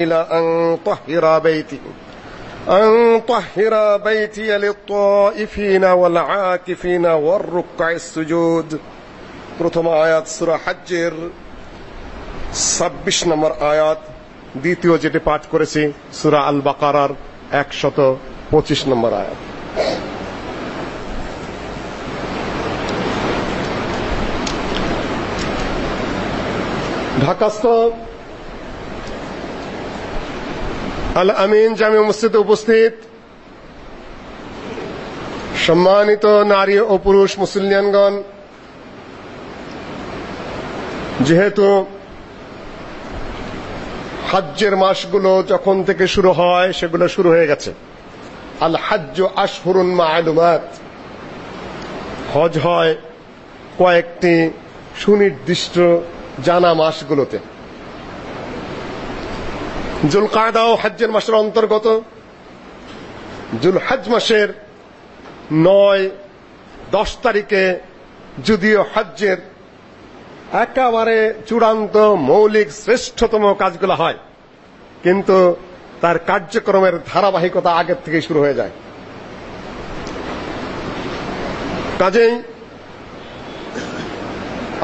إلى أن طهر بيتي أن طهر بيتي للطائفين والعاكفين والركع السجود প্রথম আয়াত সূরা হজ্জের 26 নম্বর আয়াত দ্বিতীয় যেটি পাঠ করেছি সূরা আল বাকারার 125 নম্বর আয়াত ঢাকাস্থ আল আমিন জামে মসজিদে উপস্থিত। সম্মানিত নারী ও পুরুষ মুসলিয়ানগণ, যেহেতু হজ্জের মাসগুলো যখন থেকে শুরু হয়, সেগুলো শুরু হয়ে গেছে। আল হজ্জ আশহুরুন মা'লুমাত। হজ হয় কয়েকটি সুনির্দিষ্ট জানা মাসগুলোতে। জুলকায়দা ও হজ্জের মাসের অন্তর্গত। জুলহজ মাসের নয়, দশ তারিখে যদিও হজ্জের একেবারে চূড়ান্ত মৌলিক শ্রেষ্ঠতম কাজগুলো হয়, কিন্তু তার কার্যক্রমের ধারাবাহিকতা আগের থেকেই শুরু হয়ে যায়। কাজেই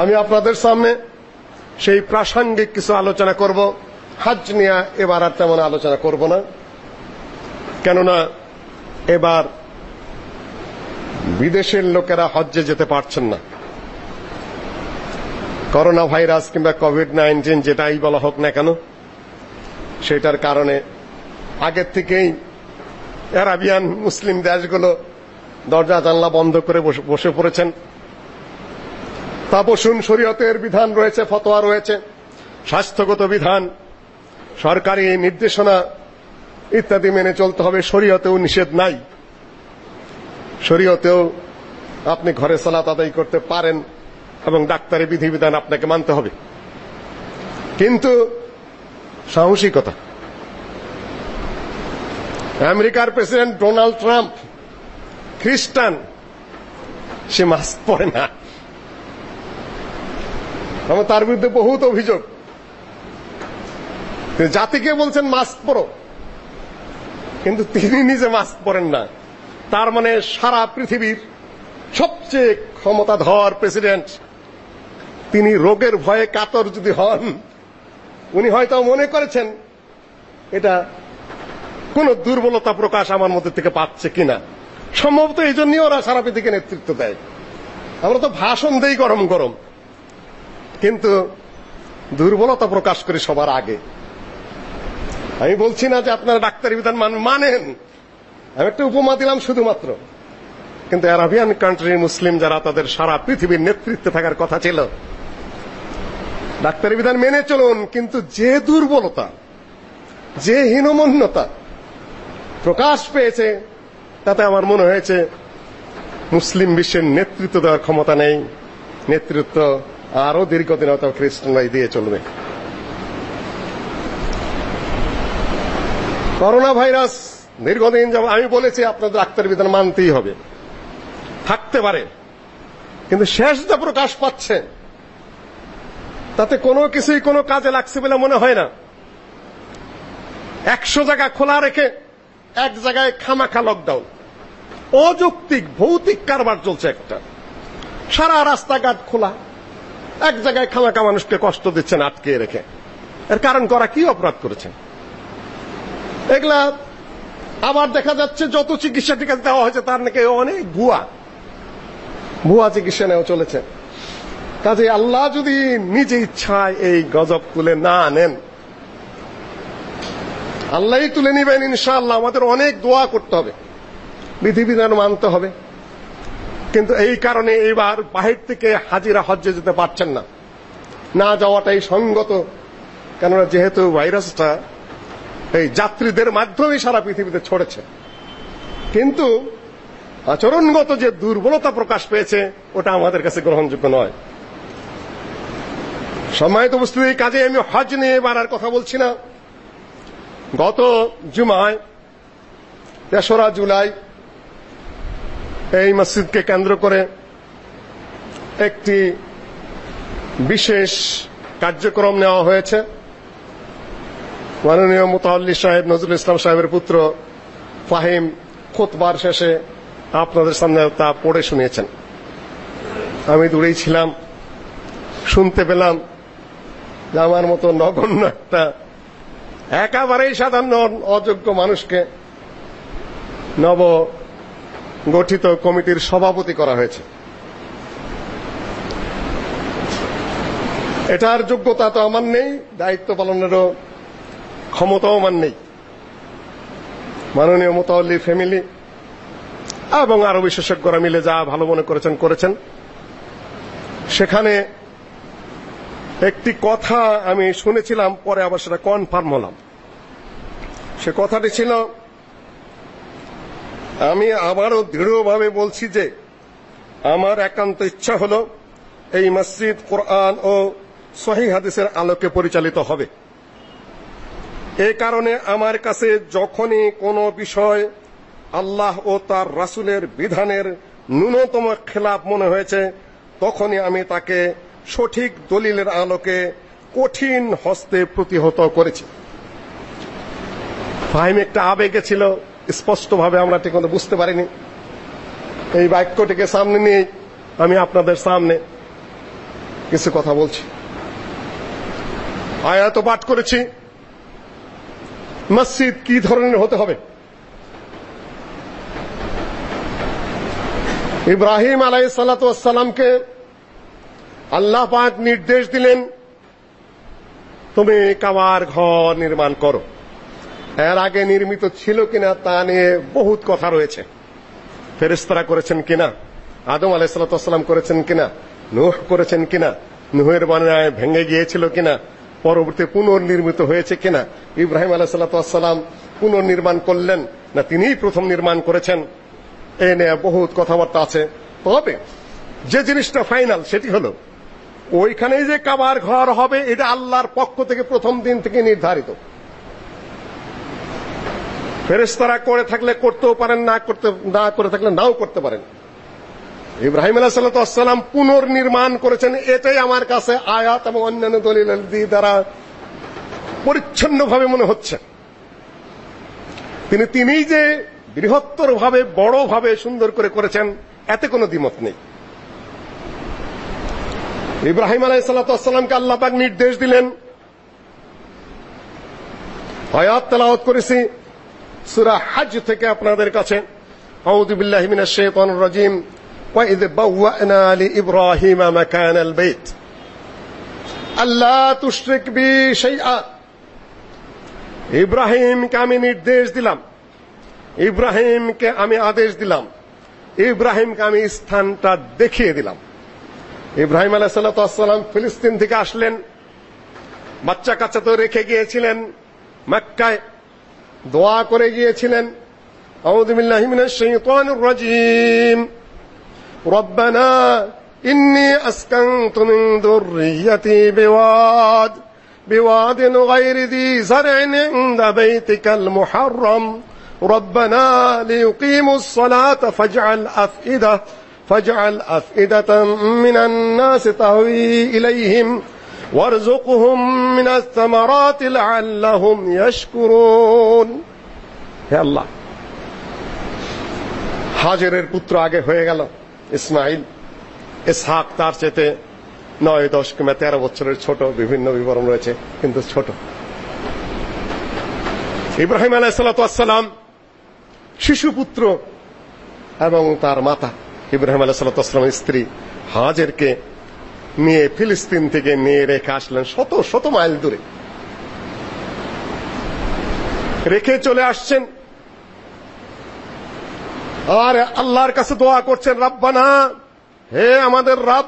আমি আপনাদের সামনে সেই প্রাসঙ্গিক কিছু আলোচনা করব। হজ নিয়ে এবার আর তেমন আলোচনা করব না। কেননা এবার বিদেশের লোকেরা হজ্জে যেতে পারছেন না। করোনা ভাইরাস কিংবা কোভিড নাইন্টিন যেটাই বলা হোক না কেন, সেটার কারণে আগের থেকেই অ্যারাবিয়ান মুসলিম দেশগুলো দরজা জানলা বন্ধ করে বসে পড়েছেন। তা বসুন শরীয়তের বিধান রয়েছে, ফতোয়া রয়েছে, স্বাস্থ্যগত বিধান সরকারি নির্দেশনা ইত্যাদি মেনে চলতে হবে, শরীয়তেও নিষেধ নাই। শরীয়তেও আপনি ঘরে সালাত আদায় করতে পারেন এবং ডাক্তারি বিধিবিধান আপনাকে মানতে হবে। কিন্তু সাহসিকতা। আমেরিকার প্রেসিডেন্ট ডোনাল্ড ট্রাম্প খ্রিস্টান, সে মাস্ক পরে না। আমার তার বিরুদ্ধে বহুত অভিযোগ। জাতিকে বলছেন মাস্ক পরো। কিন্তু তিনি নিজে মাস্ক পরেন না। তার মানে সারা পৃথিবীর সবচেয়ে ক্ষমতাধর প্রেসিডেন্ট, তিনি রোগের ভয়ে কাতর যদি হন, উনি হয়তো মনে করেছেন এটা কোন দুর্বলতা প্রকাশ আমার মধ্যে থেকে পাচ্ছে কিনা। সম্ভবত এই জন্যই ওরা সারা পৃথিবীকে নেতৃত্ব দেয়। আমরা তো ভাষণ দেই গরম গরম। কিন্তু দুর্বলতা প্রকাশ করি সবার আগে। আমি বলছি না যে আপনারা ডাক্তারি বিধান মানেন। আমি একটা উপমা দিলাম শুধুমাত্র। কিন্তু আরবিয়ান কান্ট্রির মুসলিম যারা, তাদের সারা পৃথিবীর নেতৃত্বে থাকার কথা ছিল। ডাক্তারি বিধান মেনে চলুন, কিন্তু যে দুর্বলতা, যে হীনমন্যতা প্রকাশ পেয়েছে, তাতে আমার মনে হয়েছে মুসলিম বিশ্বের নেতৃত্ব দেওয়ার ক্ষমতা নেই। নেতৃত্ব আরও দীর্ঘদিন হয়তো খ্রিস্টানরাই দিয়ে চলবে। করোনা ভাইরাস দীর্ঘদিন যাব আমি বলেছি আপনাদের ডাক্তার বিধান মানতেই হবে। থাকতে পারে। কিন্তু শেষ যা প্রকাশ পাচ্ছে, তাতে কোনো কিছুই কোনো কাজে লাগছে বলে মনে হয় না। একশো জায়গা খোলা রেখে এক জায়গায় খামাখা লকডাউন অযৌক্তিক, ভৌতিক কারবার চলছে একটা। সারা রাস্তাঘাট খোলা। এক জায়গায় খামাখা মানুষকে কষ্ট দিচ্ছেন আটকে রেখে। এর কারণ করা কি অপরাধ করেছেন? এগুলা আবার দেখা যাচ্ছে যত চিকিৎসা টিকা দেওয়া হয়েছে, তার নাকি অনেক ভুয়া। ভুয়া চিকিৎসা নেওয়া চলেছে। কাজে আল্লাহ যদি নিজে ইচ্ছায় এই গজব তুলে না আনেন আল্লাহই তুলে নিবেন ইনশাআল্লাহ। আমাদের অনেক দোয়া করতে হবে। বিধিবিধান মানতে হবে। কিন্তু এই কারণে এবার বাহির থেকে হাজিরা হজ্জে যেতে পারছেন না। না যাওয়াটাই সঙ্গত। কেননা যেহেতু ভাইরাসটা এই যাত্রীদের মাধ্যমেই সারা পৃথিবীতে ছড়েছে। কিন্তু আচরণগত যে দুর্বলতা প্রকাশ পেয়েছে, ওটা আমাদের কাছে গ্রহণযোগ্য নয়। সম্মানিত উপস্থিতি কাজে আমি হজ নিয়ে এবার আর কথা বলছি না। গত জুমায়, তেসরা জুলাই, এই মসজিদকে কেন্দ্র করে একটি বিশেষ কার্যক্রম নেওয়া হয়েছে। মাননীয় মোতাল্লি সাহেব, নজরুল ইসলাম সাহেবের পুত্র ফাহিম খোতবার শেষে আপনাদের সামনে তা পড়ে শুনিয়েছেন। আমি দূরেই ছিলাম, শুনতে পেলাম যে আমার মতো নগণ্য একটা, একেবারেই সাধারণ অযোগ্য মানুষকে নব গঠিত কমিটির সভাপতি করা হয়েছে। এটার যোগ্যতা তো আমার নেই, দায়িত্ব পালনেরও ক্ষমতাও মান নেই। মাননীয় মোতাল্লি ফ্যামিলি এবং আরও বিশেষজ্ঞরা মিলে যা ভালো মনে করেছেন করেছেন। সেখানে একটি কথা আমি শুনেছিলাম, পরে আবার সেটা কনফার্ম হলাম। সে কথাটি ছিল, আমি আবারও দৃঢ়ভাবে বলছি যে আমার একান্ত ইচ্ছা হলো এই মসজিদ কোরআন ও সহি হাদিসের আলোকে পরিচালিত হবে। এ কারণে আমার কাছে যখনই কোনো বিষয় আল্লাহ ও তার রাসূলের বিধানের ন্যূনতম খেলাপ মনে হয়েছে, তখনই আমি তাকে সঠিক দলিলের আলোকে কঠিন হস্তে প্রতিহত করেছি। ফাহিম একটা আবেগে ছিল, স্পষ্টভাবে আমরা ঠিক মতো বুঝতে পারিনি। এই বাক্যটিকে সামনে নিয়ে আমি আপনাদের সামনে কিছু কথা বলছি। আয়াত পাঠ করেছি। মসজিদ কি ধরনের হতে হবে? ইব্রাহিম আলাইসালামকে আল্লাহ পাক নির্দেশ দিলেন, তুমি কাবার ঘর নির্মাণ করো। এর আগে নির্মিত ছিল কিনা তা নিয়ে বহুত কথা রয়েছে। ফেরেশতারা করেছেন কিনা? আদম আলাইসালাম করেছেন কিনা? নূহ করেছেন কিনা? নুহের বানায় ভেঙে গিয়েছিল কিনা? পরবর্তী পুনর্নির্মিত হয়েছে কিনা? ইব্রাহিম আলাইসালাম পুনর্নির্মাণ করলেন না তিনিই প্রথম নির্মাণ করেছেন? এ নিয়ে বহুত কথাবার্তা আছে। তবে যে জিনিসটা ফাইনাল সেটি হলো, ওইখানেই যে কাবার ঘর হবে, এটা আল্লাহর পক্ষ থেকে প্রথম দিন থেকে নির্ধারিত। ফেরেশতারা করে থাকলে করতেও পারেন, না করতে, না করে থাকলে নাও করতে পারেন। ইব্রাহিম আলাইহিসসালাম পুনর্নির্মাণ করেছেন। এটাই আমার কাছে আয়াত এবং অন্যান্য দলিল দ্বারা পরিচ্ছন্নভাবে মনে হচ্ছে। তিনি তিনিই যে বৃহত্তরভাবে, বড়ভাবে সুন্দর করে করেছেন, এতে কোনো দ্বিমত নেই। ইব্রাহিম আলাইহিসসালামকে আল্লাহ পাক নির্দেশ দিলেন। আয়াত তেলাওয়াত করেছি সূরা হজ থেকে আপনাদের কাছে। আউযু বিল্লাহি মিনাশ শাইতানির রাজীম। وإذ بوأنا لإبراهيم مكان البيت ألا تشرك بي شيئا ইব্রাহিমকে আমি নির্দেশ দিলাম ইব্রাহিমকে আমি আদেশ দিলাম ইব্রাহিমকে আমি স্থানটা দেখিয়ে দিলাম ইব্রাহিম আলাইহিসসালাম ফিলিস্তিন থেকে আসলেন বাচ্চা কাচ্চা তো রেখে গিয়েছিলেন মক্কায় দোয়া করে গিয়েছিলেন আউযু বিল্লাহি মিনাশ শাইতানির রাজীম ربنا إني أسكنت من ذريتي بواد بواد غير ذي زرع عند بيتك المحرم ربنا ليقيموا الصلاة فاجعل أفئدة فاجعل أفئدة من الناس تهوي إليهم وارزقهم من الثمرات لعلهم يشكرون يا الله হাজেরের পুত্র আগে হয়ে গেল ইসমাইল ইসহাক তার চেতে নয় দশ কিংবা তেরো বছরের ছোট বিভিন্ন বিবরণ রয়েছে, কিন্তু ছোট। ইব্রাহিম আলাইসালাম শিশুপুত্র এবং তার মাতা। ইব্রাহিম আলাইসালামের স্ত্রী হাজেরকে নিয়ে ফিলিস্তিন থেকে নিয়ে রেখে আসলেন শত শত মাইল দূরে। রেখে চলে আসছেন আর আল্লাহর কাছে দোয়া করছেন, রব্বানা, হে আমাদের রব,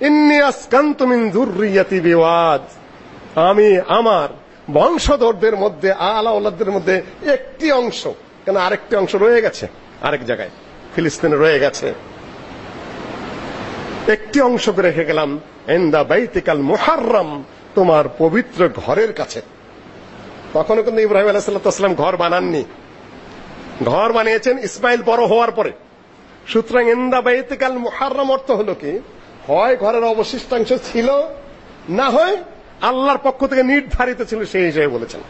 ইন্নি আসকান্তু মিন যুররিয়াতি বিওয়াদ। আমি আমার বংশধরদের মধ্যে, আলা ওলাদদের মধ্যে একটি অংশ, কেন আরেকটি অংশ রয়ে গেছে, আরেক জায়গায়, ফিলিস্তিনে রয়ে গেছে। একটি অংশ রেখে গেলাম এন্দা বাইতিকাল মুহাররম, তোমার পবিত্র ঘরের কাছে। তখনও কিন্তু ইব্রাহিম আলাইহিস সালাম ঘর বানাননি। ঘর বানিয়েছেন ইসমাইল বড় হওয়ার পরে সুতরাং ইন্দা বাইতিকাল মুহাররম অর্থ হলো কি হয় ঘরের অবশিষ্টাংশ ছিল না হয় আল্লাহর পক্ষ থেকে নির্ধারিত ছিল সেই হিসেবে বলেছেন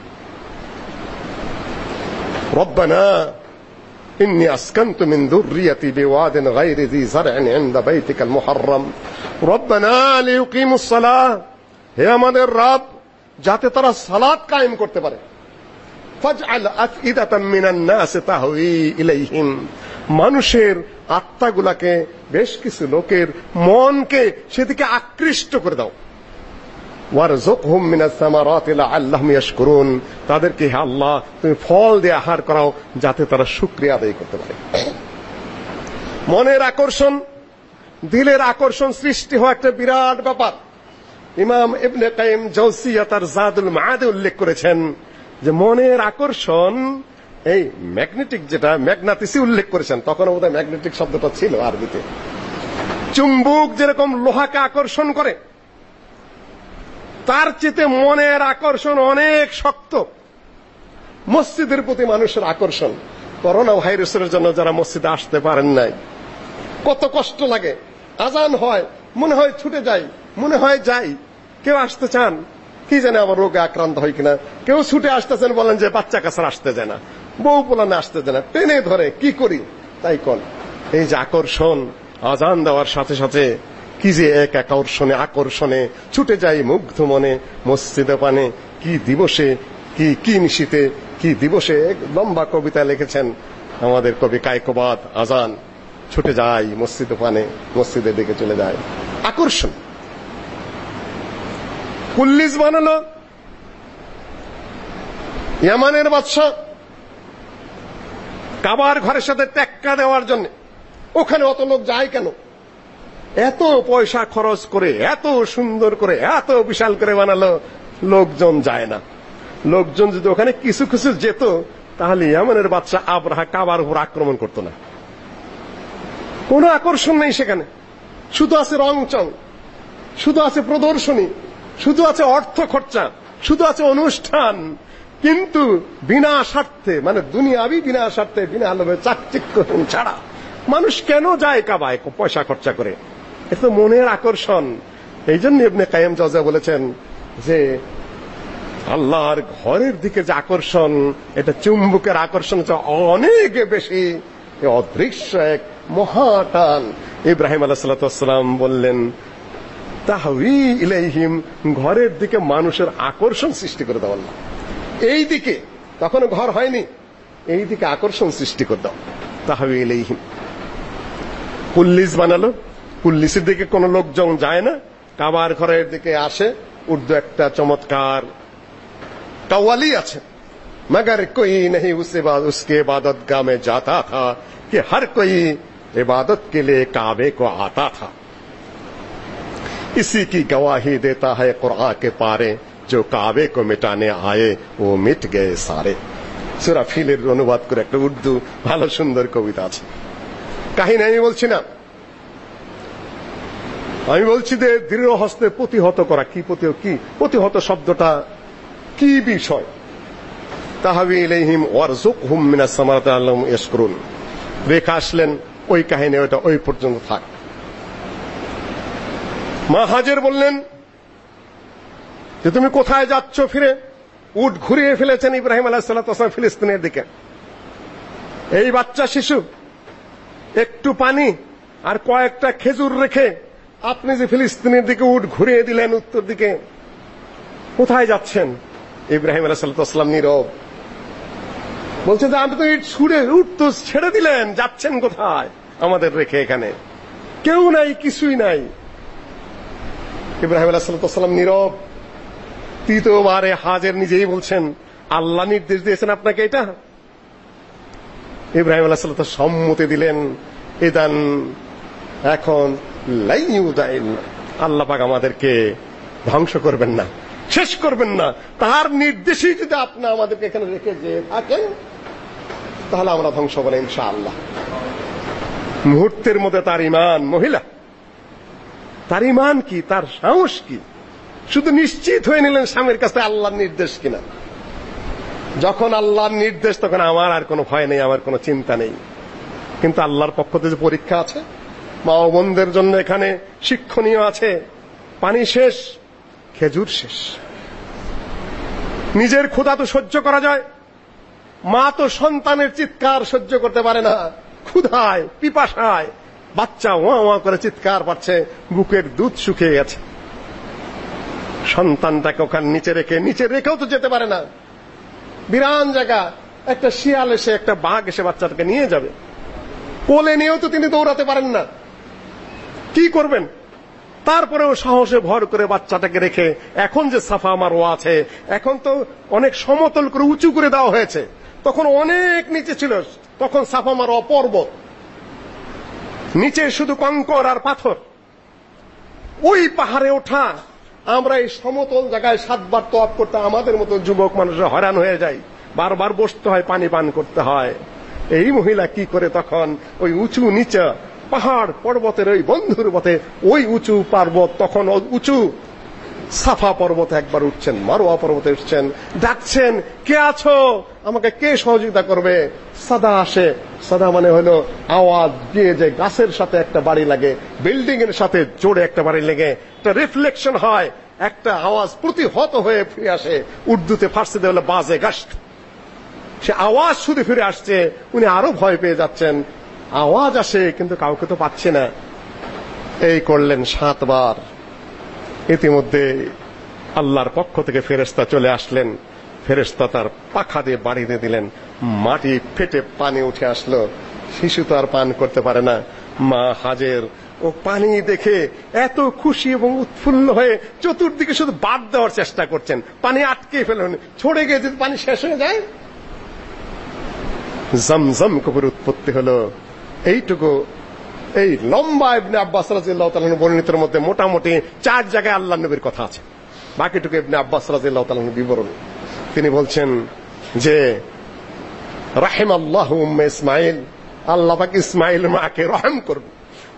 রব্বানা إني أسكنت من ذريتي بواد غير ذي زرع عند بيتك المحرم ربنا ليقيموا الصلاة হে আমাদের রব যাতে তারা সালাত কায়েম করতে পারে ফাজআল আফইদাতাম মিনান নাস ইলাইহিম মানুষের আত্মাগুলাকে বেশ কিছু লোকের মনকে সেদিকে আকৃষ্ট করে দাও। ওয়ারযুকহুম মিনাস সামারাতি লাআল্লাহুম ইয়াশকুরুন। তাদেরকে হে আল্লাহ, তুমি ফল দিয়ে আহার করাও যাতে তারা শুকরিয়া আদায় করতে পারে। মনের আকর্ষণ, দিলের আকর্ষণ সৃষ্টি হওয়া একটা বিরাট ব্যাপার। ইমাম ইবনে কাইম জাওসিয়া তার জাদুল মাআদে উল্লেখ করেছেন যে মনের আকর্ষণ, এই ম্যাগনেটিক যেটা, ম্যাগনাতিসি উল্লেখ করেছেন তখন বোধহয় ম্যাগনেটিক শব্দটা ছিল আরবিতে। চুম্বক যেরকম লোহাকে আকর্ষণ করে, তার চেতে মনের আকর্ষণ অনেক শক্ত। মসজিদের প্রতি মানুষের আকর্ষণ, করোনা ভাইরাসের জন্য যারা মসজিদে আসতে পারেন নাই। কত কষ্ট লাগে। আজান হয়, মনে হয় ছুটে যাই, মনে হয় যাই। কেউ আসতে চান কি জানে আবার রোগে আক্রান্ত হয় কিনা। কেউ ছুটে আসতেছেন, বলেন যে বাচ্চা কাছার আসতে যায় না। বউ পোলানে আসতে যায় না। টেনে ধরে, কি করি? তাই কন। এই যে আকর্ষণ, আজান দেওয়ার সাথে সাথে কি যে এক আকর্ষণে আকর্ষণে ছুটে যাই মুগ্ধ মনে, মসজিদে পানে, কি দিবসে, কি কি নিশিতে কি দিবসে, এক লম্বা কবিতা লিখেছেন আমাদের কবি কায়কবাদ আজান। ছুটে যায় মসজিদে পানে, মসজিদের দিকে চলে যায় আকর্ষণ। পুল্লিশ বানালো। ইয়ামানের বাদশা কাবার ঘরের সাথে টেক্কা দেওয়ার জন্য। ওখানে অত লোক যায় কেন? এত পয়সা খরচ করে, এত সুন্দর করে, এত বিশাল করে বানালো, লোকজন যায় না। লোকজন যদি ওখানে কিছু কিছু যেত, তাহলে ইয়ামানের বাদশা আবরাহা কাবার উপর আক্রমণ করতো না। কোনো আকর্ষণ নেই সেখানে। শুধু আছে রং চং, শুধু আছে প্রদর্শনী। শুধু আছে অর্থ খরচা, শুধু আছে অনুষ্ঠান, কিন্তু বিনা স্বার্থে মানে দুনিয়াবি বিনা স্বার্থে, বিনা লোভে চাকচিক্য ছাড়া মানুষ কেন যায় কাবায় পয়সা খরচা করে? এটা তো মনের আকর্ষণ। এই জন্য ইবনে কায়েম জজা বলেছেন যে, আল্লাহর ঘরের দিকে যে আকর্ষণ, এটা চুম্বকের আকর্ষণ অনেক বেশি। অদৃশ্য এক মহাটান। ইব্রাহিম আলাইহিস সালাম বললেন তাহউই ইলাইহিম ঘরের দিকে মানুষের আকর্ষণ সৃষ্টি করে দাও আল্লাহ এই দিকে তখন ঘর হয়নি এই দিকে আকর্ষণ সৃষ্টি করে দাও তাহউই ইলাইহিম পুল্লিশ বানালো পুল্লিশের দিকে কোনো লোকজন যায় না কাবার ঘরের দিকে আসে উর্দু একটা চমৎকার कव्वाली আছে मगर कोई नहीं उसे बाद उसके इबादत गाह में जाता था कि हर कोई इबादत के लिए काबे को आता था इसी की गवाही देता है कुरान के पारे जो काबे को मिटाने आए वो मिट गए सारे সুরা ফিলের অনুবাদ করে একটা উর্দু ভালো সুন্দর কবিতা আছে কাহিনী আমি বলছি না আমি বলছি যে দৃঢ় হস্তে প্রতিহত করা কি প্রতি কি প্রতিহত শব্দটা কি বিষয় তাহাবি ইলাইহিম ওয়ারযুকহুম মিনাস সামারাতি আল্লাহুম ইয়াশকুরুন রেখা আসলেন ওই কাহিনী ওটা ওই পর্যন্ত থাক মা হাজের বললেন যে তুমি কোথায় যাচ্ছ ফিরে? উট ঘুরিয়ে ফেলেছেন ইব্রাহিম আলাইহিস সালাম ফিলিস্তিনের দিকে। এই বাচ্চা শিশু, একটু পানি আর কয়েকটা খেজুর রেখে আপনি যে ফিলিস্তিনের দিকে উট ঘুরিয়ে দিলেন উত্তর দিকে, কোথায় যাচ্ছেন? ইব্রাহিম আলাইহিসসালাম নীরব। বলছে যে, আপনি তো ইট ছুড়ে উঠ তো ছেড়ে দিলেন, যাচ্ছেন কোথায় আমাদের রেখে এখানে? কেউ নাই, কিছুই নাই। ইব্রাহিম আলাইহিসসালাম নীরব। তৃতীয়বারে হাজের নিজেই বলছেন, আল্লাহ নির্দেশ দিয়েছেন আপনাকে এটা? ইব্রাহিম আলাইহিসসালাম সম্মতি দিলেন, ইদান এখন লাইউদাইন আল্লাহ পাক আমাদেরকে ধ্বংস করবেন না, শেষ করবেন না। তার নির্দেশেই যদি আপনি আমাদেরকে এখানে রেখে যে থাকেন, তাহলে আমরা ধ্বংস হব না ইনশাআল্লাহ। মুহূর্তের মধ্যে তার ইমান মহিলা। তার ইমান কি, তার সাহস কি? শুধু নিশ্চিত হয়ে নিলেন স্বামীর কাছে আল্লাহর নির্দেশ কিনা? যখন আল্লাহর নির্দেশ, তখন আমার আর কোনো ভয় নেই, আমার কোনো চিন্তা নেই। কিন্তু আল্লাহর পক্ষ থেকে পরীক্ষা আছে মা ও বোনদের জন্য এখানে শিক্ষণীয় আছে, পানি শেষ, খেজুর শেষ। নিজের ক্ষুধা তো সহ্য করা যায়, মা তো সন্তানের চিৎকার সহ্য করতে পারে না, ক্ষুধায়, পিপাসায়। বাচ্চা ওয়া ওয়া করে চিৎকার পাচ্ছে, বুকের দুধ শুকিয়ে গেছে। সন্তানটাকে ওখানে নিচে রেখে, নিচে রেখেও তো যেতে পারে না। বিরান জায়গা, একটা শিয়াল এসে, একটা বাঘ এসে বাচ্চাটাকে নিয়ে যাবে। কোলে নিয়েও তো তিনি দৌড়াতে পারেন না। কি করবেন? তারপরেও সাহসে ভর করে বাচ্চাটাকে রেখে, এখন যে সাফা মারোয়া আছে, এখন তো অনেক সমতল করে উঁচু করে দেওয়া হয়েছে। তখন অনেক নিচে ছিল, তখন সাফা মারোয়া পর্বত নিচে শুধু কঙ্কর আর পাথর। ওই পাহাড়ে ওঠা, আমরা এই সমতল জায়গায় সাতবার তোয়াপ করতে আমাদের মতো যুবক মানুষের হয়রান হয়ে যায় বারবার বসতে হয়, পানি পান করতে হয়। এই মহিলা কি করে তখন ওই উঁচু নিচে, পাহাড় পর্বতের ওই বন্ধুর পথে, ওই উঁচু পর্বত তখন উঁচু। সাফা পর্বতে একবার উঠছেন, মারোয়া পর্বতে উঠছেন, ডাকছেন, কে আছো? আমাকে কে সহযোগিতা করবে? সাদা আসে। সাদা মানে হলো আওয়াজ দিয়ে যে গাছের সাথে একটা বাড়ি লাগে বিল্ডিং এর সাথে জোরে একটা বাড়ি লেগে। একটা রিফ্লেকশন হয়, একটা আওয়াজ প্রতিহত হয়ে ফিরে আসে। উর্দুতে ফার্সিতে হলো বাজে গাস্ট। সে আওয়াজ শুধু ফিরে আসছে, উনি আরও ভয় পেয়ে যাচ্ছেন। আওয়াজ আসে, কিন্তু কাউকে তো পাচ্ছে না। এই করলেন সাতবার। ইতিমধ্যে আল্লাহর পক্ষ থেকে ফেরেস্তা চলে আসলেন। ফেরেস্তা তার পাখা দিয়ে বাড়িতে দিলেন। মাটি ফেটে পানি উঠে আসলো। শিশু তো আর পান করতে পারে না। মা হাজের, ও পানি দেখে এত খুশি এবং উৎফুল্ল হয়ে চতুর্দিকে শুধু বাদ দেওয়ার চেষ্টা করছেন। পানি আটকে ফেলেন, ছড়ে গিয়ে যদি পানি শেষ হয়ে যায়। জমজম কবর উৎপত্তি হলো। এইটুকু এই লম্বা ইবনে আব্বাস রাদিয়াল্লাহু বর্ণিতের মধ্যে মোটামুটি চার জায়গায় আল্লাহ নবীর কথা আছে। বাকিটুকু ইবনে আব্বাস রাদিয়াল্লাহু তাআলা বিবরণ। তিনি বলছেন যে, রাহিমাল্লাহু উম্মে ইসমাইল আল্লাহ পাক ইসমাইল মাকে রহম করুন,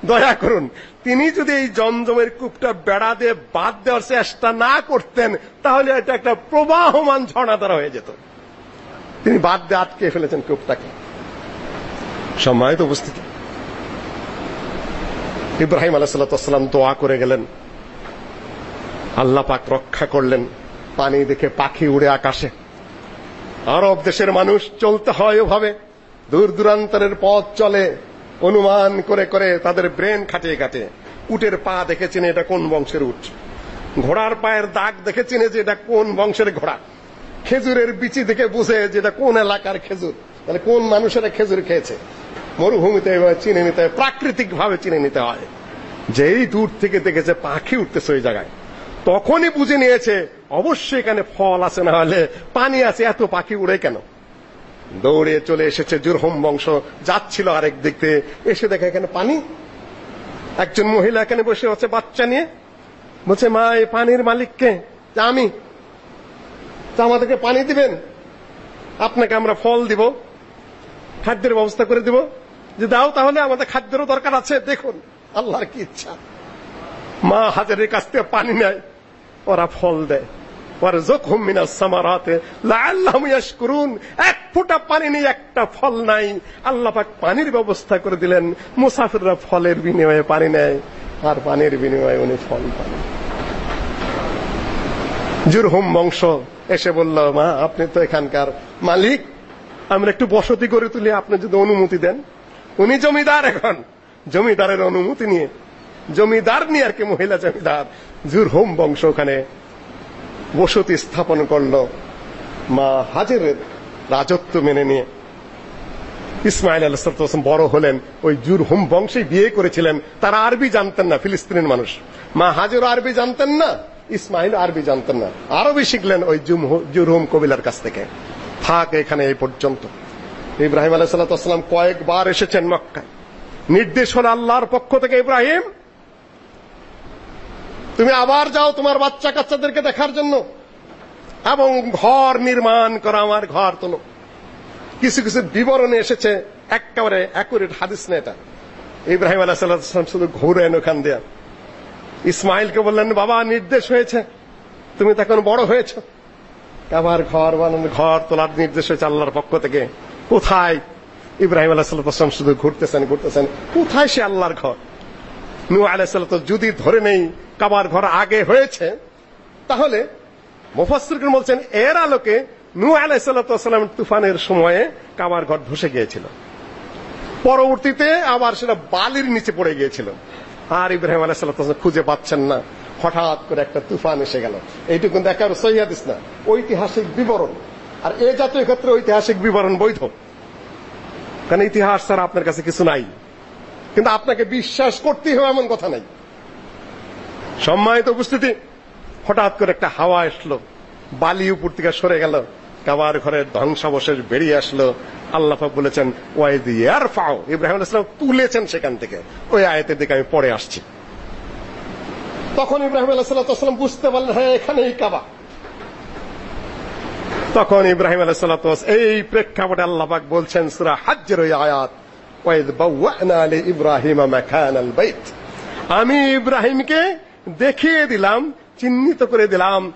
দয়া করুন। তিনি যদি এই জমজমের কূপটা বেড়া দিয়ে বাদ দেওয়ার চেষ্টা না করতেন, তাহলে এটা একটা প্রবাহমান ঝর্ণা দ্বারা হয়ে যেত। তিনি বাদ দিয়ে আটকে ফেলেছেন কূপটাকে। সম্মানিত উপস্থিতি। ইব্রাহিম আলাইসাল্লাম দোয়া করে গেলেন। আল্লাহ পাক রক্ষা করলেন। পানি দেখে পাখি উড়ে আকাশে। আরব দেশের মানুষ চলতে হয় ওভাবে। দূর দূরান্তরের পথ চলে, অনুমান করে করে তাদের ব্রেন খাটিয়ে কাটিয়ে উটের পা দেখে চিনে এটা কোন বংশের উট। ঘোড়ার পায়ের দাগ দেখে চিনে যে এটা কোন বংশের ঘোড়া। খেজুরের বিচি দেখে বুঝে যে এটা কোন এলাকার খেজুর। তাহলে কোন মানুষেরা খেজুর খেয়েছে? মরুভূমিতে এভাবে চিনে নিতে হয় প্রাকৃতিক ভাবে চিনে নিতে হয়। যেই দূর থেকে দেখেছে পাখি উঠতেছে ওই জায়গায়। তখনই বুঝে নিয়েছে অবশ্যই এখানে ফল আছে, না হলে পানি আছে, এত পাখি উড়ে কেন? দৌড়ে চলে এসেছে জুরহম বংশ, যাচ্ছিল আরেক দিক থেকে এসে দেখে এখানে পানি। একজন মহিলা এখানে বসে আছে বাচ্চা নিয়ে। বলছে, মা, এই পানির মালিককে আমি। তা আমাদেরকে পানি দিবেন। আপনাকে আমরা ফল দিব, খাদ্যের ব্যবস্থা করে দিব। যে দাও তাহলে আমাদের খাদ্যেরও দরকার আছে। দেখুন, আল্লাহর কি ইচ্ছা। মা হাজারের কাছ থেকে পানি নেয়। ওরা ফল দেয়। ওয়ারযুকহুম মিনাস সামারাতে, লাআল্লাহুম ইয়াশকুরুন। এক ফোঁটা পানি নেই একটা ফল নাই। আল্লাহ পাক পানির ব্যবস্থা করে দিলেন। মুসাফিররা ফলের বিনিময়ে পানি নেয়। আর পানির বিনিময়ে উনি ফল পান। জুরহুম বংশ এসে বলল, মা, আপনি তো এখানকার মালিক। আমরা একটু বসতি করে তুলি। আপনি যদি অনুমতি দেন। উনি জমিদার এখন। জমিদারের অনুমতি নিয়ে জমিদার নিয়ে আর কি মহিলা জমিদার। জুরহুম বংশ ওখানে। বসতি স্থাপন করল মা হাজেরের রাজত্ব মেনে নিয়ে। ইসমাইল আলাইহিসসালাম বড় হলেন, ওই জুরহুম বংশে বিয়ে করেছিলেন। তারা আরবি জানতেন না, ফিলিস্তিনের মানুষ। মা হাজের আরবি জানতেন না, ইসমাইল আরবি জানতেন না। আরবি শিখলেন ওই জুর জুরহুম কবিলার কাছ থেকে। থাক এখানে এই পর্যন্ত। ইব্রাহিম আলাইহিসসালাম কয়েকবার এসেছেন মক্কায়। নির্দেশ হলো আল্লাহর পক্ষ থেকে ইব্রাহিম তুমি আবার যাও তোমার বাচ্চা কাচ্চাদেরকে দেখার জন্য। এবং ঘর নির্মাণ করা আমার ঘর তোলো। কিছু কিছু বিবরণে এসেছে, একেবারে অ্যাকুরেট হাদিস না এটা। ইব্রাহিম আলাইহিসসালাম শুধু ঘুরেন ওখান দিয়ে। ইসমাইলকে বললেন, বাবা, নির্দেশ হয়েছে। তুমি তো এখন বড় হয়েছ। আবার ঘর বানানো ঘর তোলার নির্দেশ হয়েছে আল্লাহর পক্ষ থেকে। কোথায়? ইব্রাহিম আলাইহিসসালাম শুধু ঘুরতেছেন ঘুরতেছেন। কোথায় সে আল্লাহর ঘর? নূহ আলাইহিসসালাম যদি ধরে নেই কাবার ঘর আগে হয়েছে, তাহলে মুফাসসিরগণ বলছেন, এর আলোকে নূহ আলাইহিস সালাম তুফানের সময়ে কাবার ঘর ধসে গিয়েছিল। পরবর্তীতে আবার সেটা বালির নিচে পড়ে গিয়েছিল। আর ইব্রাহিম আলাইহিস সালাম খুঁজে পাচ্ছেন না। হঠাৎ করে একটা তুফান এসে গেল। এইটুকু কিন্তু একেবারে সহি হাদিস না। ঐতিহাসিক বিবরণ। আর এ জাতীয় ক্ষেত্রে ঐতিহাসিক বিবরণ বৈধ। কারণ ইতিহাস ছাড়া আপনার কাছে কিছু নাই। কিন্তু আপনাকে বিশ্বাস করতেই হবে, এমন কথা নাই। সম্মানিত উপস্থিতি, হঠাৎ করে একটা হাওয়া আসলো বালি উপর থেকে সরে গেল, কাবার ঘরের ধ্বংসাবশেষ বেরিয়ে আসলো। আল্লাহ পাক বলেছেন, ওয়াইদ ইয়ারফাও ইব্রাহিম আলাইহিস সালাম তুলেছেন সেখান থেকে। ওই আয়াতের দিকে আমি পড়ে আসছি। তখন ইব্রাহিম আলাইহিস সালাম বুঝতে পারলেন হ্যাঁ এখানেই কাবা। তখন ইব্রাহিম আলাইহিস এই প্রেক্ষাপটে আল্লাহ পাক বলছেন, সূরা হজ্জের ওই আয়াত, ওয়াইদ বাওয়ানা লি ইব্রাহিম মাকানাল বাইত আমি ইব্রাহিমকে দেখিয়ে দিলাম, চিহ্নিত করে দিলাম।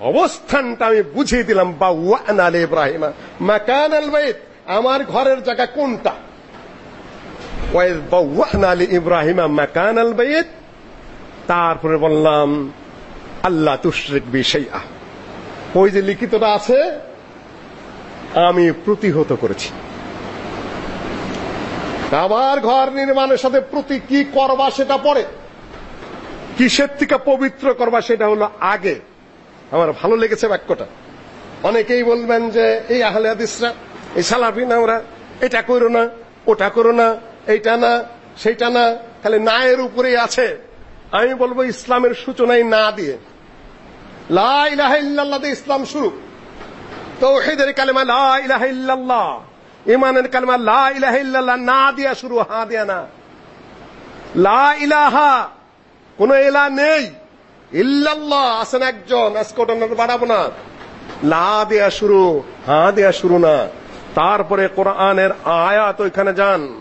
অবস্থানটা আমি বুঝিয়ে দিলাম বাওয়ানা লি ইব্রাহিম। মাকানাল বাইত, আমার ঘরের জায়গা কোনটা? ওয়াইদ বাওয়ানা লি ইব্রাহিম মাকানাল বাইত। তারপরে বললাম আল্লাহ তুশরিক বি শাইআ। ওই যে লিখিতটা আছে, আমি প্রতিহত করেছি। আবার ঘর নির্মাণের সাথে প্রতি কি করবা সেটা পরে। কিসের থেকে পবিত্র করবা সেটা হলো আগে। আমার ভালো লেগেছে বাক্যটা। অনেকেই বলবেন যে, এই আহলে হাদিসরা, এই সালাফি না ওরা এটা করো না, ওটা করো না, এইটা না, সেইটা না, খালি নায়ের উপরেই আছে। আমি বলব, ইসলামের সূচনাই না দিয়ে। লা ইলাহা ইল্লাল্লাহ দিয়ে ইসলাম শুরু। তৌহিদের কালেমা লা ইলাহা ইল্লাল্লাহ। ইমানের কালেমা লা ইলাহা ইল্লাল্লাহ, না দিয়া শুরু, হা দিয়া না। লা ইলাহা কোন এলা নেই। ইল্লাল্লাহ, আছেন একজন, আজকে বাড়াবো না। লা দেয়া শুরু, হা দেয়া শুরু না। তারপরে কোরআনের আয়াত ওইখানে যান।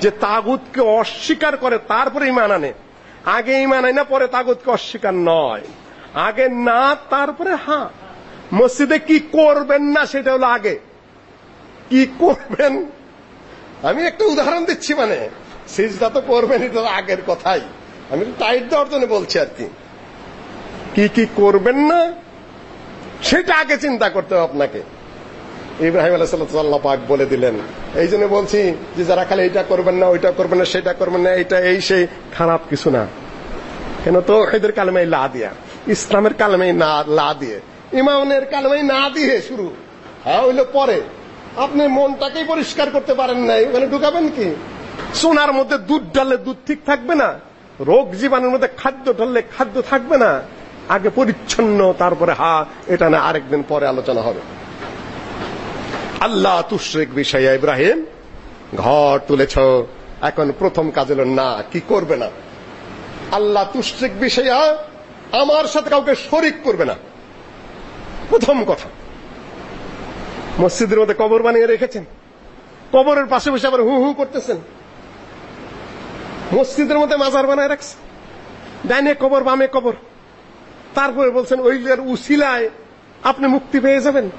যে তাগুতকে অস্বীকার করে, তারপরে ইমান আনে। আগে ইমান আনে না, পরে তাগুতকে অস্বীকার নয়। আগে না, তারপরে হ্যাঁ মসজিদে কি করবেন না, সেটা হলো আগে। কি করবেন? আমি একটা উদাহরণ দিচ্ছি মানে সিজদা তো করবেন, এটা আগের কথাই। আমি টাইট দেওয়ার জন্য বলছি আর কি। কি কি করবেন না, সেটা আগে চিন্তা করতে হবে আপনাকে। ইব্রাহিম আলাইসাল্লাহ পাক বলে দিলেন। এই জন্য বলছি যে, যারা খালি এটা করবেন না, ওইটা করবেন না, সেটা করবেন না, এটা এই, সেই, খারাপ কিছু না। কেন তো, এদের কালেমাই লা দিয়া। ইসলামের কালেমাই না, লা দিয়ে। ইমামের কালেমাই না দিয়ে শুরু। হ্যাঁ হইল পরে। আপনি মনটাকেই পরিষ্কার করতে পারেন নাই, ওখানে ঢুকাবেন কি? সোনার মধ্যে দুধ ঢাললে দুধ ঠিক থাকবে না, রোগ জীবাণুর মধ্যে খাদ্য ঢাললে খাদ্য থাকবে না, আগে পরিচ্ছন্ন, তারপরে হা, এটা না আরেকদিন পরে আলোচনা হবে। আল্লাহ তুশরিক বিষয়ে ইব্রাহিম, ঘর তুলেছ, এখন প্রথম কাজ হলো না, কি করবে না? আল্লাহ তুশরিক বিষয়ে আমার সাথে কাউকে শরিক করবে না। প্রথম কথা। মসজিদের মধ্যে কবর বানিয়ে রেখেছেন। কবরের পাশে বসে আবার হু হু করতেছেন। মসজিদের মধ্যে মাজার বানায় রাখছে। ডাইনে কবর, বামে কবর। তারপরে বলছেন ওইলের উসিলায় আপনি মুক্তি পেয়ে যাবেন।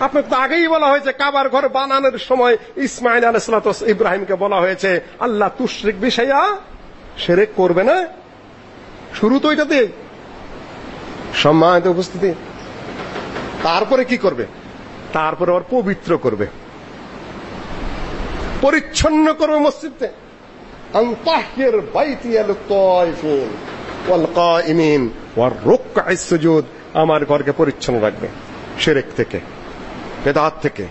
আপনাকে তো আগেই বলা হয়েছে, কাবার ঘর বানানোর সময় ইসমাইল আলাইহিসসালাতু ইব্রাহিমকে বলা হয়েছে, আল্লাহ তুশরিক বিষয়া শিরক করবে না। শুরু তো এটাতে সম্মানিত উপস্থিতি। তারপরে কি করবে? তারপরে আবার পবিত্র করবে। পরিচ্ছন্ন করবে মসজিদে। আনতাহির বাইতিয়া লিত-তাইফিন ওয়াল কাইমিন ওয়ার রুকআস সুজুদ। আমার ঘরকে পরিচ্ছন্ন রাখবে। শিরক থেকে, বেদাত থেকে,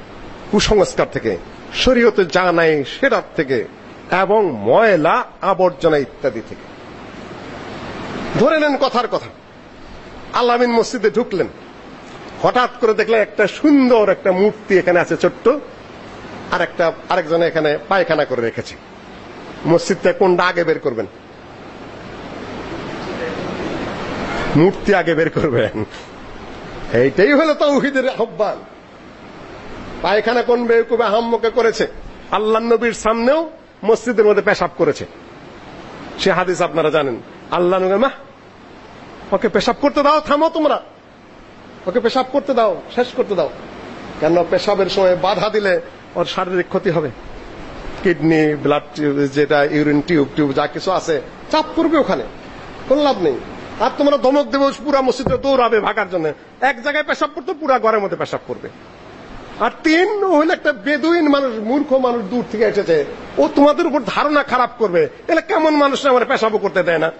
কুসংস্কার থেকে, শরীয়তে যা নাই সেটার থেকে, এবং ময়লা, আবর্জনা ইত্যাদি থেকে। ধরে নেন কথার কথা। আল্লামিন মসজিদে ঢুকলেন। হঠাৎ করে দেখলে একটা সুন্দর একটা মূর্তি এখানে আছে ছোট্ট, আর একটা আরেকজন এখানে পায়খানা করে রেখেছে। মসজিদটা কোনটা আগে বের করবেন? মূর্তি আগে বের করবেন। এইটাই হলো তৌহিদের আহ্বান। পায়খানা কোন বেকুবে হাম্মকে করেছে? আল্লাহ নবীর সামনেও মসজিদের মধ্যে পেশাব করেছে। সে হাদিস আপনারা জানেন। আল্লাহ নবী, মা, ওকে পেশাব করতে দাও, থামো তোমরা। ওকে পেশাব করতে দাও, শেষ করতে দাও। কেন পেশাবের সময় বাধা দিলে ওর শারীরিক ক্ষতি হবে? কিডনি ব্লাড টিউব যেটা ইউরিন টিউব টিউব যা কিছু আছে, চাপ পড়বে ওখানে। কোন লাভ নেই। আর তোমরা ধমক দেবো পুরা মসজিদে দৌড়াবে ভাগার জন্য। এক জায়গায় পেশাব করতে পুরা ঘরের মধ্যে পেশাব করবে। আর তিন হইলে একটা বেদুইন মানুষ, মূর্খ মানুষ দূর থেকে এসেছে। ও তোমাদের উপর ধারণা খারাপ করবে। এলে কেমন মানুষ আমার পেশাবও করতে দেয় না?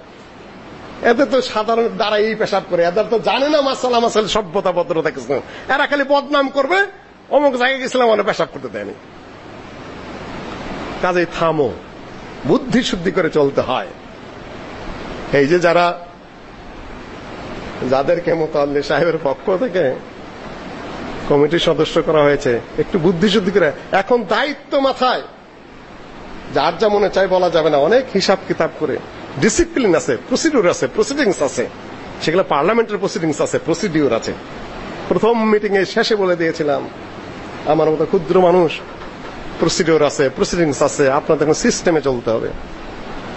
এদের তো সাধারণ দ্বারা এই পেশাব করে, এদের তো জানে না মাসালা মাসাল সভ্যতা ভদ্রতা কিছু এরা খালি বদনাম করবে, অমুক জায়গায় গেছিলাম মানে পেশাব করতে দেয়নি। কাজেই থামো, বুদ্ধি শুদ্ধি করে চলতে হয়। এই যে যারা, যাদেরকে মোতাল্লি সাহেবের পক্ষ থেকে কমিটির সদস্য করা হয়েছে, একটু বুদ্ধি শুদ্ধি করে, এখন দায়িত্ব মাথায়, যার যা মনে চাই বলা যাবে না, অনেক হিসাব কিতাব করে। ডিসিপ্লিন আছে প্রসিডিউর আছে প্রসিডিংস আছে। সেগুলো পার্লামেন্টের প্রসিডিংস আছে প্রসিডিউর আছে। প্রথম মিটিং এ শেষে বলে দিয়েছিলাম, আমার মতো ক্ষুদ্র মানুষ প্রসিডিউর আছে প্রসিডিংস আছে, আপনাদের এখন সিস্টেমে চলতে হবে।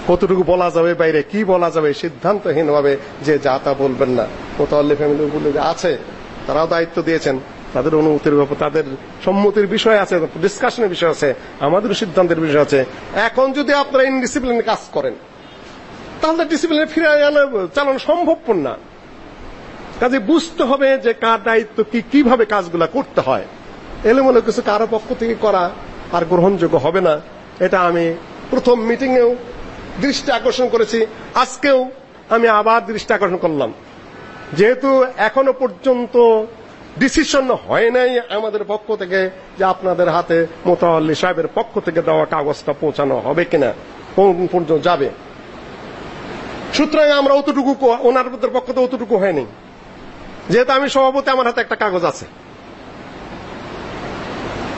কতটুকু বলা যাবে, বাইরে কি বলা যাবে সিদ্ধান্তহীন ভাবে যে যা তা বলবেন না। মোতাল্লি ফ্যামিলি বলে যে, আছে, তারাও দায়িত্ব দিয়েছেন। তাদের অনুমতির ব্যাপার, তাদের সম্মতির বিষয় আছে ডিসকাশনের বিষয় আছে আমাদের সিদ্ধান্তের বিষয় আছে। এখন যদি আপনারা ইনডিসিপ্লিন কাজ করেন তাহলে ডিসিপ্লিনে ফিরে আনা চালানো সম্ভবপর না। কাজে বুঝতে হবে যে কার দায়িত্ব কি, কীভাবে কাজগুলা করতে হয়। এলোমেলো কিছু কারও পক্ষ থেকে করা আর গ্রহণযোগ্য হবে না। এটা আমি প্রথম মিটিংয়েও দৃষ্টি আকর্ষণ করেছি। আজকেও আমি আবার দৃষ্টি আকর্ষণ করলাম। যেহেতু এখনও পর্যন্ত ডিসিশন হয় নাই আমাদের পক্ষ থেকে যে আপনাদের হাতে মোতাল্লি সাহেবের পক্ষ থেকে দেওয়া কাগজটা পৌঁছানো হবে কিনা, কোন পর্যন্ত যাবে। সুতরাং আমরা অতটুকু ক- ওনাদের পক্ষ থেকে অতটুকু হয়নি যেহেতু আমি সভাপতি আমার হাতে একটা কাগজ আছে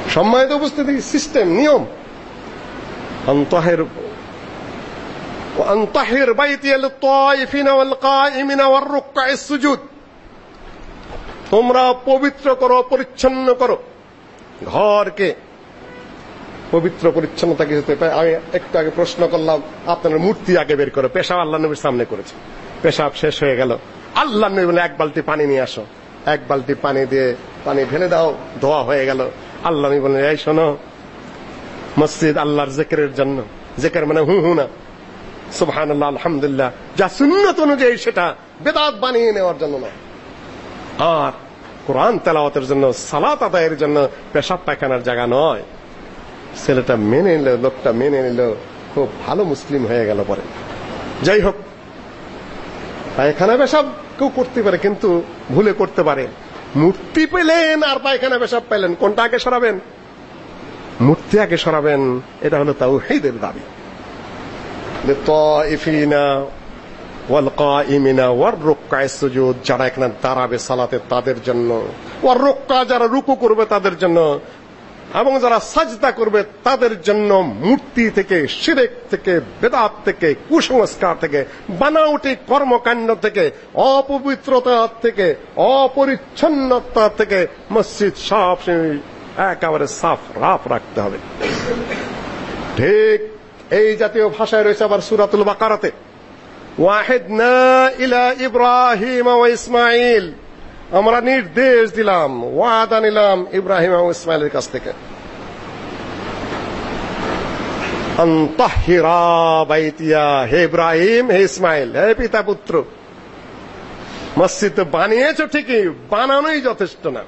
সম্মানিত উপস্থিতি সিস্টেম নিয়ম অন্তহের وأنطهر بيتي للطائفين والقائمين والركع السجود তোমরা পবিত্র করো পরিচ্ছন্ন করো ঘরকে পবিত্র পরিচ্ছন্নতা কিছুতে আমি একটু আগে প্রশ্ন করলাম, আপনার মূর্তি আগে বের করো। পেশাব আল্লাহ নবীর সামনে করেছে। পেশাব শেষ হয়ে গেল। আল্লাহ নবী বলে, এক বালতি পানি নিয়ে আসো। এক বালতি পানি দিয়ে পানি ঢেলে দাও, ধোয়া হয়ে গেল। আল্লাহ নবী বলেন এই শোনো, মসজিদ আল্লাহর জিকিরের জন্য। জিকির মানে হু হু না। সুবহানাল্লাহ, আলহামদুলিল্লাহ। যা সুন্নত অনুযায়ী সেটা বেদাত বানিয়ে নেওয়ার জন্য না আর কোরআন তেলাওয়াতের জন্য, সালাত আদায়ের জন্য পেশাব পায়খানার জায়গা নয়। ছেলেটা মেনে নিল, লোকটা মেনে নিল, খুব ভালো মুসলিম হয়ে গেল পরে। যাই হোক পায়খানা পেশাব কেউ করতে পারে, কিন্তু ভুলে করতে পারে। মূর্তি পেলেন আর পায়খানা পেশাব পেলেন, কোনটা আগে সরাবেন? মূর্তি আগে সরাবেন, এটা হলো তাওহীদের দাবি। লিতাইফিনা ওয়াল যারা এখানে দাঁড়াবে সালাতে তাদের জন্য, ওয়ার রুকআ যারা রুকু করবে তাদের জন্য এবং যারা সাজদা করবে তাদের জন্য মূর্তি থেকে, শিরেক থেকে, বেদাত থেকে, কুসংস্কার থেকে, বানাউটি কর্মকাণ্ড থেকে, অপবিত্রতা থেকে, অপরিচ্ছন্নতা থেকে মসজিদ সব একেবারে সাফ, রাফ রাখতে হবে। ঠিক এই জাতীয় ভাষায় রয়েছে আবার সুরাতুল বাকারাতে। ওয়াহিদনা ইলা ইব্রাহিম ওয়া ইসমাইল আমরা নির্দেশ দিলাম, ওয়াদা নিলাম ইব্রাহিম এবং ইসমাইলের কাছ থেকে। আন্তাহিরা বাইতিয়া, হে ইব্রাহিম, হে ইসমাইল, হে পিতা পুত্র। মসজিদ বানিয়েছো ঠিকই, বানানোই যথেষ্ট না।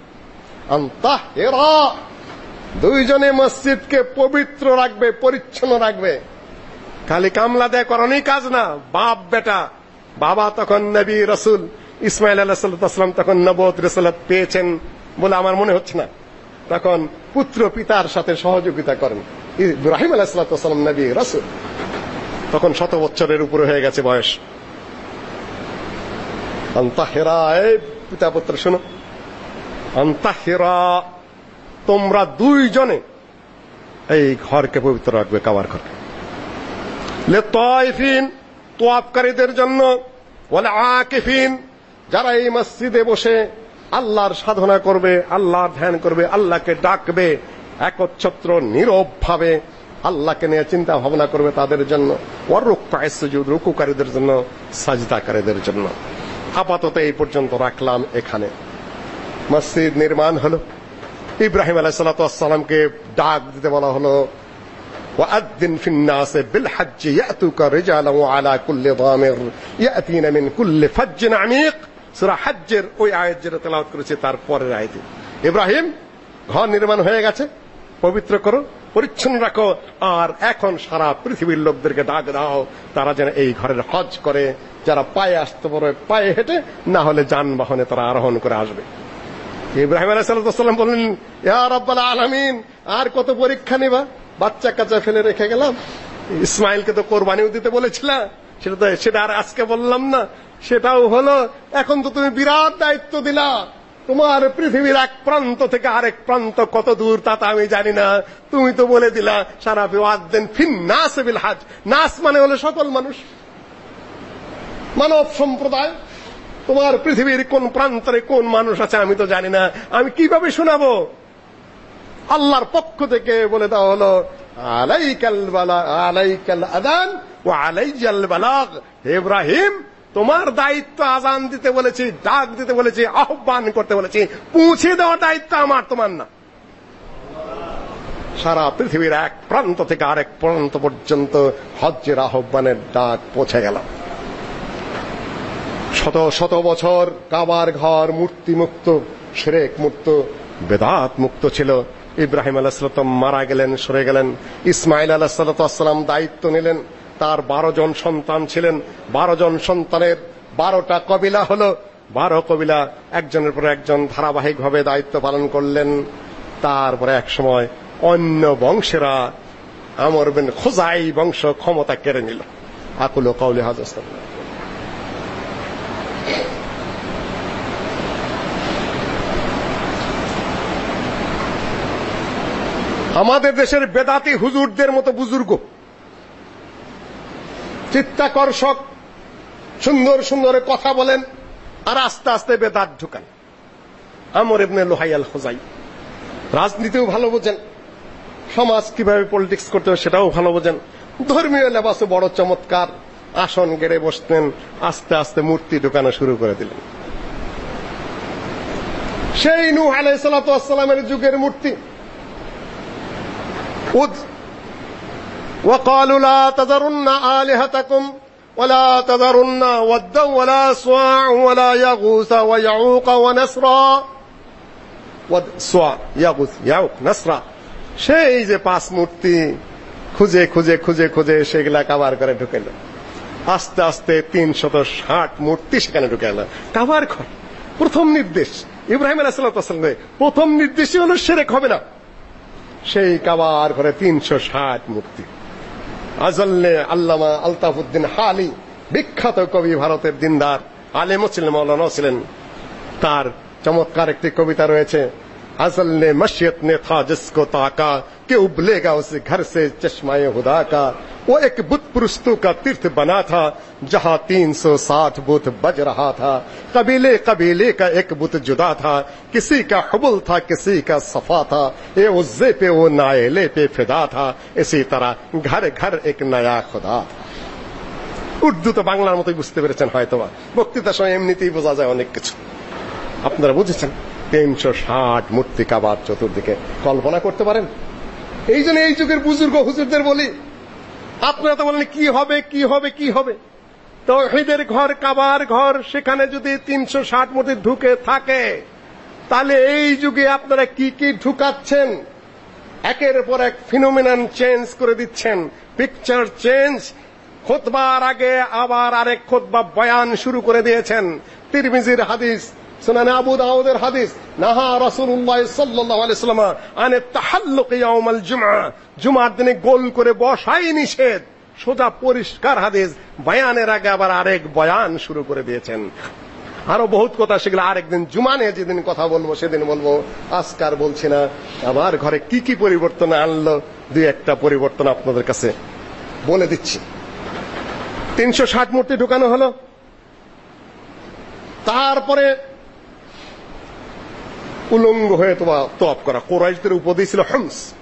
আন্তাহিরা দুইজনে মসজিদকে পবিত্র রাখবে, পরিচ্ছন্ন রাখবে। খালি কামলা দেয় করানোই কাজ না, বাপ, বেটা, বাবা তখন নবী, রসুল। ইসমাইল আলাহাম তখন নবদ রসুলত পেয়েছেন বলে আমার মনে হচ্ছে না। তখন পুত্র পিতার সাথে সহযোগিতা করেন। ইব্রাহিম আলাহাম নবী, রসুল। তখন শত বছরের উপরে হয়ে গেছে বয়স। আন্তাহেরা পিতা পুত্র শোনো। আন্তাহেরা, তোমরা দুইজনে এই ঘরকে পবিত্র রাখবে, কাবার ঘর লে তয়ফিন তোয়াবকারীদের জন্য। বলে আকিফিন যারা এই মসজিদে বসে আল্লাহর সাধনা করবে আল্লাহর ধ্যান করবে আল্লাহকে ডাকবে একচ্ছত্র নীরব ভাবে আল্লাহকে নিয়ে চিন্তা ভাবনা করবে তাদের জন্য ওয়ারুক্কায় সুজুদ রুকুকারীদের জন্য সাজদাকারীদের জন্য আপাতত এই পর্যন্ত রাখলাম এখানে মসজিদ নির্মাণ হলো ইব্রাহিম আলাইহিসসালামকে ডাক দিতে বলা হলো وأذن في الناس بالحج يأتوك رجالا وعلى كل ضامر يأتين من كل فج عميق সূরা হজ্জের ওই আয়াত যেটা তেলাওয়াত করেছে তার পরের আয়াতে ইব্রাহিম, ঘর নির্মাণ হয়ে গেছে। পবিত্র করো, পরিচ্ছন্ন রাখো, আর এখন সারা পৃথিবীর লোকদেরকে ডাক দাও, তারা যেন এই ঘরের হজ করে। যারা পায়ে আসতে পারে, পায়ে হেঁটে, না হলে যানবাহনে তারা আরোহণ করে আসবে। ইব্রাহিম আলাইহিস সালাম বললেন, ইয়া রাব্বাল আলামিন, আর কত পরীক্ষা নিবা? বাচ্চা কাচ্চা ফেলে রেখে গেলাম। ইসমাইলকে তো কোরবানিও দিতে বলেছিলা, সেটা তো, সেটা আর আজকে বললাম না। সেটাও হলো, এখন তো তুমি বিরাট দায়িত্ব দিলা। তোমার পৃথিবীর এক প্রান্ত থেকে আরেক প্রান্ত কত দূর তা আমি জানি না। তুমি তো বলে দিলা, সারা বিওয়াদ্দেন ফিন নাস বিল হাজ। নাস মানে হলো সকল মানুষ। মানব সম্প্রদায়, তোমার পৃথিবীর কোন প্রান্তরে কোন মানুষ আছে আমি তো জানি না। আমি কীভাবে শোনাবো? আল্লাহর পক্ষ থেকে বলে দেওয়া হলো, আলাইকাল বালা, আলাইকাল আদান ও আলাইয়াল বালাগ। ইব্রাহিম তোমার দায়িত্ব আজান দিতে বলেছি, ডাক দিতে বলেছি, আহ্বান করতে বলেছি, পৌঁছে দেওয়ার দায়িত্ব আমার, তোমার না। সারা পৃথিবীর এক প্রান্ত থেকে আরেক প্রান্ত পর্যন্ত হজ্জের আহ্বানের ডাক পৌঁছে গেল। শত শত বছর কাবার ঘর মূর্তি মুক্ত শিরেক মুক্ত, বেদাত মুক্ত ছিল। ইব্রাহিম আলাইসালাম মারা গেলেন, সরে গেলেন। ইসমাইল আলাইসালাম দায়িত্ব নিলেন। তার বারো জন সন্তান ছিলেন। বারো জন সন্তানের বারোটা কবিলা হলো। বারো কবিলা একজনের পর একজন ধারাবাহিকভাবে দায়িত্ব পালন করলেন। তারপরে এক সময় অন্য বংশেরা আমর বিন খোজাই বংশ ক্ষমতা কেড়ে নিল। আকুল কৌলি হাজার আমাদের দেশের বেদাতি হুজুরদের মতো বুজুর্গ। চিত্তাকর্ষক সুন্দর সুন্দর কথা বলেন আর আস্তে আস্তে বেদাত ঢুকান। আমর ইবনে লোহাই আল খোজাই রাজনীতিও ভালো বোঝেন, সমাজ কীভাবে পলিটিক্স করতে হবে সেটাও ভালো বোঝেন। ধর্মীয় লেবাসও বড় চমৎকার, আসন গেড়ে বসতেন, আস্তে আস্তে মূর্তি ঢুকানো শুরু করে দিলেন। সেই নূহ আলাইহিস সালামের যুগের মূর্তি وقالوا لا تذرن آلهتكم ولا تذرن ودا ولا سواع ولا يغوث ويعوق ونسرا ود سواع يغوث يعوق نسرا সেই যে পাঁচ মূর্তি খুঁজে খুঁজে খুঁজে খুঁজে সেগুলা কাবার করে ঢুকেল আস্তে আস্তে তিনশত ষাট মূর্তি সেখানে ঢুকাইল কাবার ঘর প্রথম নির্দেশ ইব্রাহিম আলাইসাল্লাম প্রথম নির্দেশই হলো সেরেক হবে না সেই কাবার ঘরে তিনশো ষাট মূর্তি আজল্লে আল্লামা আলতাফুদ্দিন হালি, বিখ্যাত কবি, ভারতের দিনদার আলেমও ছিলেন মৌলানাও ছিলেন। তার চমৎকার একটি কবিতা রয়েছে اصل نے مشیت نے تھا جس کو تاکا کہ ابلے گا اس گھر سے چشمائے خدا کا۔ وہ ایک بت پرستو کا تیرتھ بنا تھا، جہاں تین سو ساٹھ بت بج رہا تھا۔ قبیلے قبیلے کا ایک بت جدا تھا، کسی کا حبل تھا، کسی کا صفا تھا۔ اے عزے پہ، وہ نائلے پہ فدا تھا۔ اسی طرح گھر گھر ایک نیا خدا۔ تھا উর্দু তো বাংলার মতোই বুঝতে পেরেছেন بکتی تو সময় এমনিতেই বোঝা যায় অনেক কিছু আপনারা বুঝেছেন তিনশো ষাট মূর্তি কাবার চতুর্দিকে। কল্পনা করতে পারেন? এই জন্য এই যুগের বুজুর্গ হুজুরদের বলি, আপনারা তো বলেন, কি হবে কি হবে কি হবে? তৌহিদের ঘর, কাবার ঘর, সেখানে যদি তিনশো ষাট মূর্তি ঢুকে থাকে, তাহলে এই যুগে আপনারা কি কি ঢুকাচ্ছেন? একের পর এক ফিনোমিনান চেঞ্জ করে দিচ্ছেন। পিকচার চেঞ্জ খোতবার আগে আবার আরেক খোতবা বয়ান শুরু করে দিয়েছেন। তিরমিজির হাদিস সুনান আবু দাউদের হাদিস, নাহা রাসূলুল্লাহ সাল্লাল্লাহু আলাইহি সাল্লাম আন তাহাল্লুক ইয়াউমাল জুমআ। জুমার দিনে গোল করে বসাই নিষেধ। সোজা পরিষ্কার হাদিস, বয়ানের আগে আবার আরেক বয়ান শুরু করে দিয়েছেন। আরও বহুত কথা সেগুলো আরেকদিন জুমানে যেদিন কথা বলব, সেদিন বলব, আজকার বলছি না। আমার ঘরে কি কি পরিবর্তন আনলো, দুই একটা পরিবর্তন আপনাদের কাছে বলে দিচ্ছি। তিনশো ষাট মূর্তি ঢুকানো হলো। তারপরে উলঙ্গ হয়ে তপ করা। কোরাইশদের উপদেশ ছিল হমস।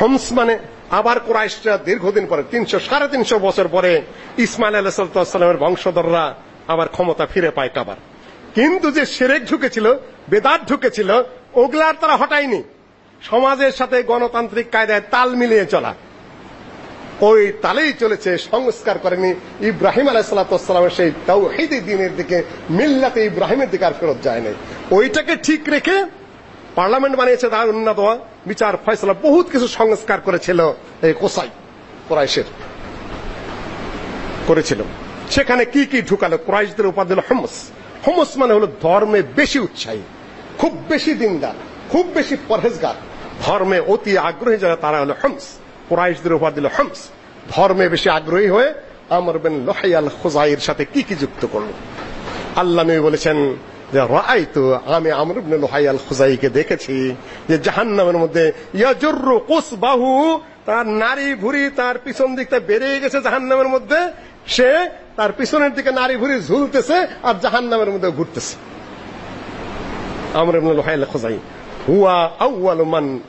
হমস মানে আবার কোরাইশরা দীর্ঘদিন পরে, তিনশো, সাড়ে তিনশো বছর পরে ইসমাইল আলাইসালামের বংশধররা আবার ক্ষমতা ফিরে পায় কাবার। কিন্তু যে সেরেক ঢুকেছিল, বেদাত ঢুকেছিল, ওগুলার তারা হটায়নি। সমাজের সাথে গণতান্ত্রিক কায়দায় তাল মিলিয়ে চলা। ওই তালেই চলেছে, সংস্কার করেনি ইব্রাহিম আলাইসালামের সেই তাওহিদি দিনের দিকে, মিল্লাতে ইব্রাহিমের দিকে আর ফেরত যায় নাই। ওইটাকে ঠিক রেখে পার্লামেন্ট বানিয়েছে তার উন্নত বিচার ফয়সলা, বহুত কিছু সংস্কার করেছিল এই কোসাই, কোরাইশের। করেছিল। সেখানে কি কি ঢুকালো? কোরাইশদের হলো হমস। হমস মানে হলো ধর্মে বেশি উৎসাহী, খুব বেশি দিনদার, খুব বেশি পরহেজগার। ধর্মে অতি আগ্রহী যারা, তারা হলো হমস। কোরাইশদের উপাধি হলো হমস। ধর্মে বেশি আগ্রহী হয়ে আমর বিন লোহাইয়াল খুজাইয়ের সাথে কি কি যুক্ত করল? আল্লাহ নবী বলেছেন যে, রাআইতু, আমি আমর ইবনে লুহাই আল দেখেছি যে জাহান্নামের মধ্যে ইয়াজুরু কুসবাহু, তার নারী ভুরি তার পিছন দিকটা বেরিয়ে গেছে জাহান্নামের মধ্যে। সে তার পিছনের দিকে নারী ভুরি ঝুলতেছে আর জাহান্নামের মধ্যে ঘুরতেছে। আমর ইবনে লুহাই আল হুয়া আউয়ালু মান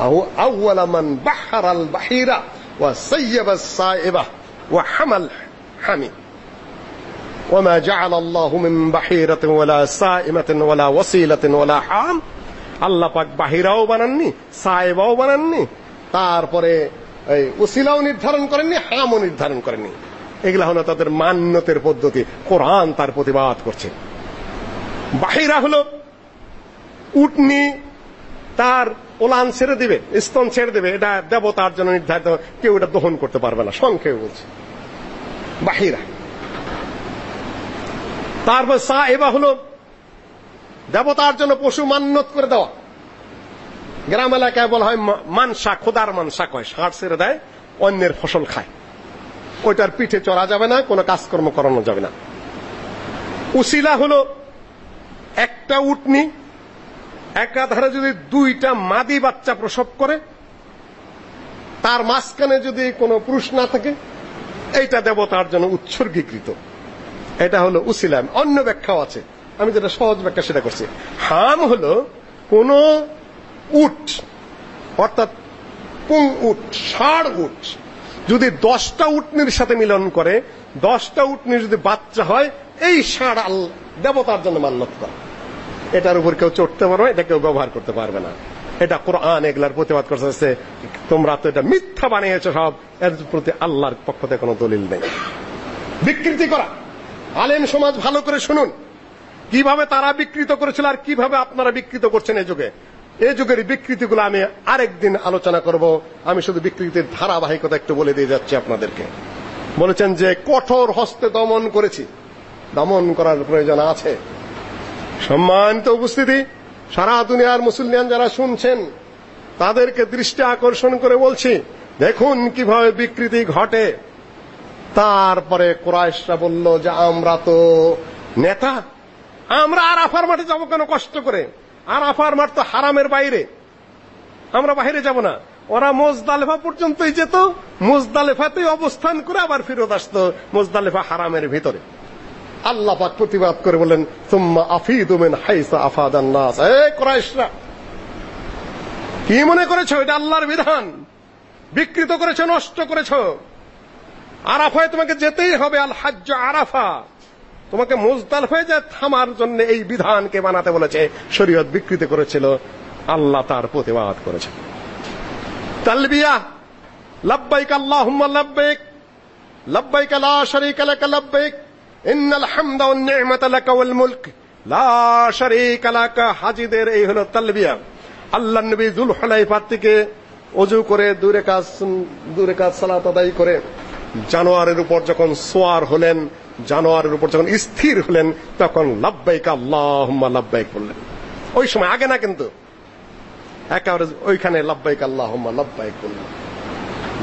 أو أول من بحر البحيرة وسيب السائبة وحمل حمي وما جعل الله من بحيرة ولا سائمة ولا وسيلة ولا حام আল্লাহ পাক বাহিরাও বানাননি সাহেবাও বানাননি তারপরে এই উসিলাও নির্ধারণ করেননি হামও নির্ধারণ করেননি এগুলা হলো তাদের মান্যতের পদ্ধতি কোরআন তার প্রতিবাদ করছে বাহিরা হলো উটনি তার ওলান ছেড়ে দিবে, স্তন ছেড়ে দিবে, এটা দেবতার জন্য নির্ধারিত, কেউ এটা দহন করতে পারবে না, সংক্ষেপে বলছে। বাহিরা। তারপর সা এবা হলো দেবতার জন্য পশু মান্যত করে দেওয়া। গ্রাম এলাকায় বলা হয় মানসা, খোদার মানসা কয় ষাট ছেড়ে দেয়, অন্যের ফসল খায়। ওইটার পিঠে চড়া যাবে না, কোনো কাজকর্ম করানো যাবে না। উসিলা হলো একটা উটনি একাধারে যদি দুইটা মাদি বাচ্চা প্রসব করে, তার মাঝখানে যদি কোনো পুরুষ না থাকে, এইটা দেবতার জন্য উৎসর্গীকৃত। এটা হলো উসিলাম অন্য ব্যাখ্যাও আছে। আমি যেটা সহজ ব্যাখ্যা সেটা করছি। হাম হলো কোন উট, অর্থাৎ পুং উট, ষাড় উট, যদি দশটা উটনির সাথে মিলন করে, দশটা উটনির যদি বাচ্চা হয়, এই ষাড় আল, দেবতার জন্য মান্যত। এটার উপর কেউ চড়তে পারবে, এটা কেউ ব্যবহার করতে পারবে না। এটা কোরআন এগুলার প্রতিবাদ করতেছে তোমরা তো এটা মিথ্যা বানিয়েছো সব। এর প্রতি আল্লাহর পক্ষ থেকে কোনো দলিল নেই। বিকৃতি করা। আলেম সমাজ ভালো করে শুনুন। কীভাবে তারা বিকৃত করেছিল আর কীভাবে আপনারা বিকৃত করছেন এই যুগে? এই যুগের বিকৃতিগুলো আমি আরেকদিন আলোচনা করব। আমি শুধু বিকৃতির ধারাবাহিকতা একটু বলে দিয়ে যাচ্ছি আপনাদেরকে। বলেছেন যে কঠোর হস্তে দমন করেছি। দমন করার প্রয়োজন আছে। সম্মানিত উপস্থিতি, সারা দুনিয়ার মুসলমান যারা শুনছেন, তাদেরকে দৃষ্টি আকর্ষণ করে বলছি, দেখুন কীভাবে বিকৃতি ঘটে। তারপরে কোরাইশরা বলল যে, আমরা তো নেতা, আমরা আর আরাফার মাঠে যাব কেন কষ্ট করে? আরাফার মাঠ তো হারামের বাইরে। আমরা বাইরে যাব না। ওরা মোজদালেফা পর্যন্তই যেত, মোজদালেফাতেই অবস্থান করে আবার ফেরত আসতো, মোজদালেফা হারামের ভিতরে। আল্লাহ পাক প্রতিবাদ করে বলেন সুম্মা আফিদু মিন হাইসা আফাদান নাস এ কুরাইশরা, কি মনে করেছ? এটা আল্লাহর বিধান। বিকৃত করেছ, নষ্ট করেছ। আরাফায় তোমাকে যেতেই হবে আল হাজ্জ আরাফা। তোমাকে মুজদালিফায় যে থামার জন্য এই বিধানকে বানাতে বলেছে। শরীয়ত বিকৃত করেছিল, আল্লাহ তার প্রতিবাদ করেছে। তালবিয়া, লাব্বাইক আল্লাহুম্মা লাব্বাইক লাব্বাইক লা শারীকা লাক লাব্বাইক ইন্নাল হামদা ওয়ান নি'মাতা লাক ওয়াল মুলক। লা শারীকা লাক, হাজিদের এই হলো তালবিয়া। আল্লাহ নবী যুল হুলাইফা থেকে ওযু করে দূরে কাজ দূরে কাজ সালাত আদায় করে জানোয়ারের উপর যখন সোয়ার হলেন, জানোয়ারের উপর যখন স্থির হলেন, তখন লাব্বাইক আল্লাহুম্মা, লাব্বাইক বললেন। ওই সময় আগে না কিন্তু? একেবারে ওইখানে লাব্বাইক আল্লাহুম্মা, লাব্বাইক বললেন।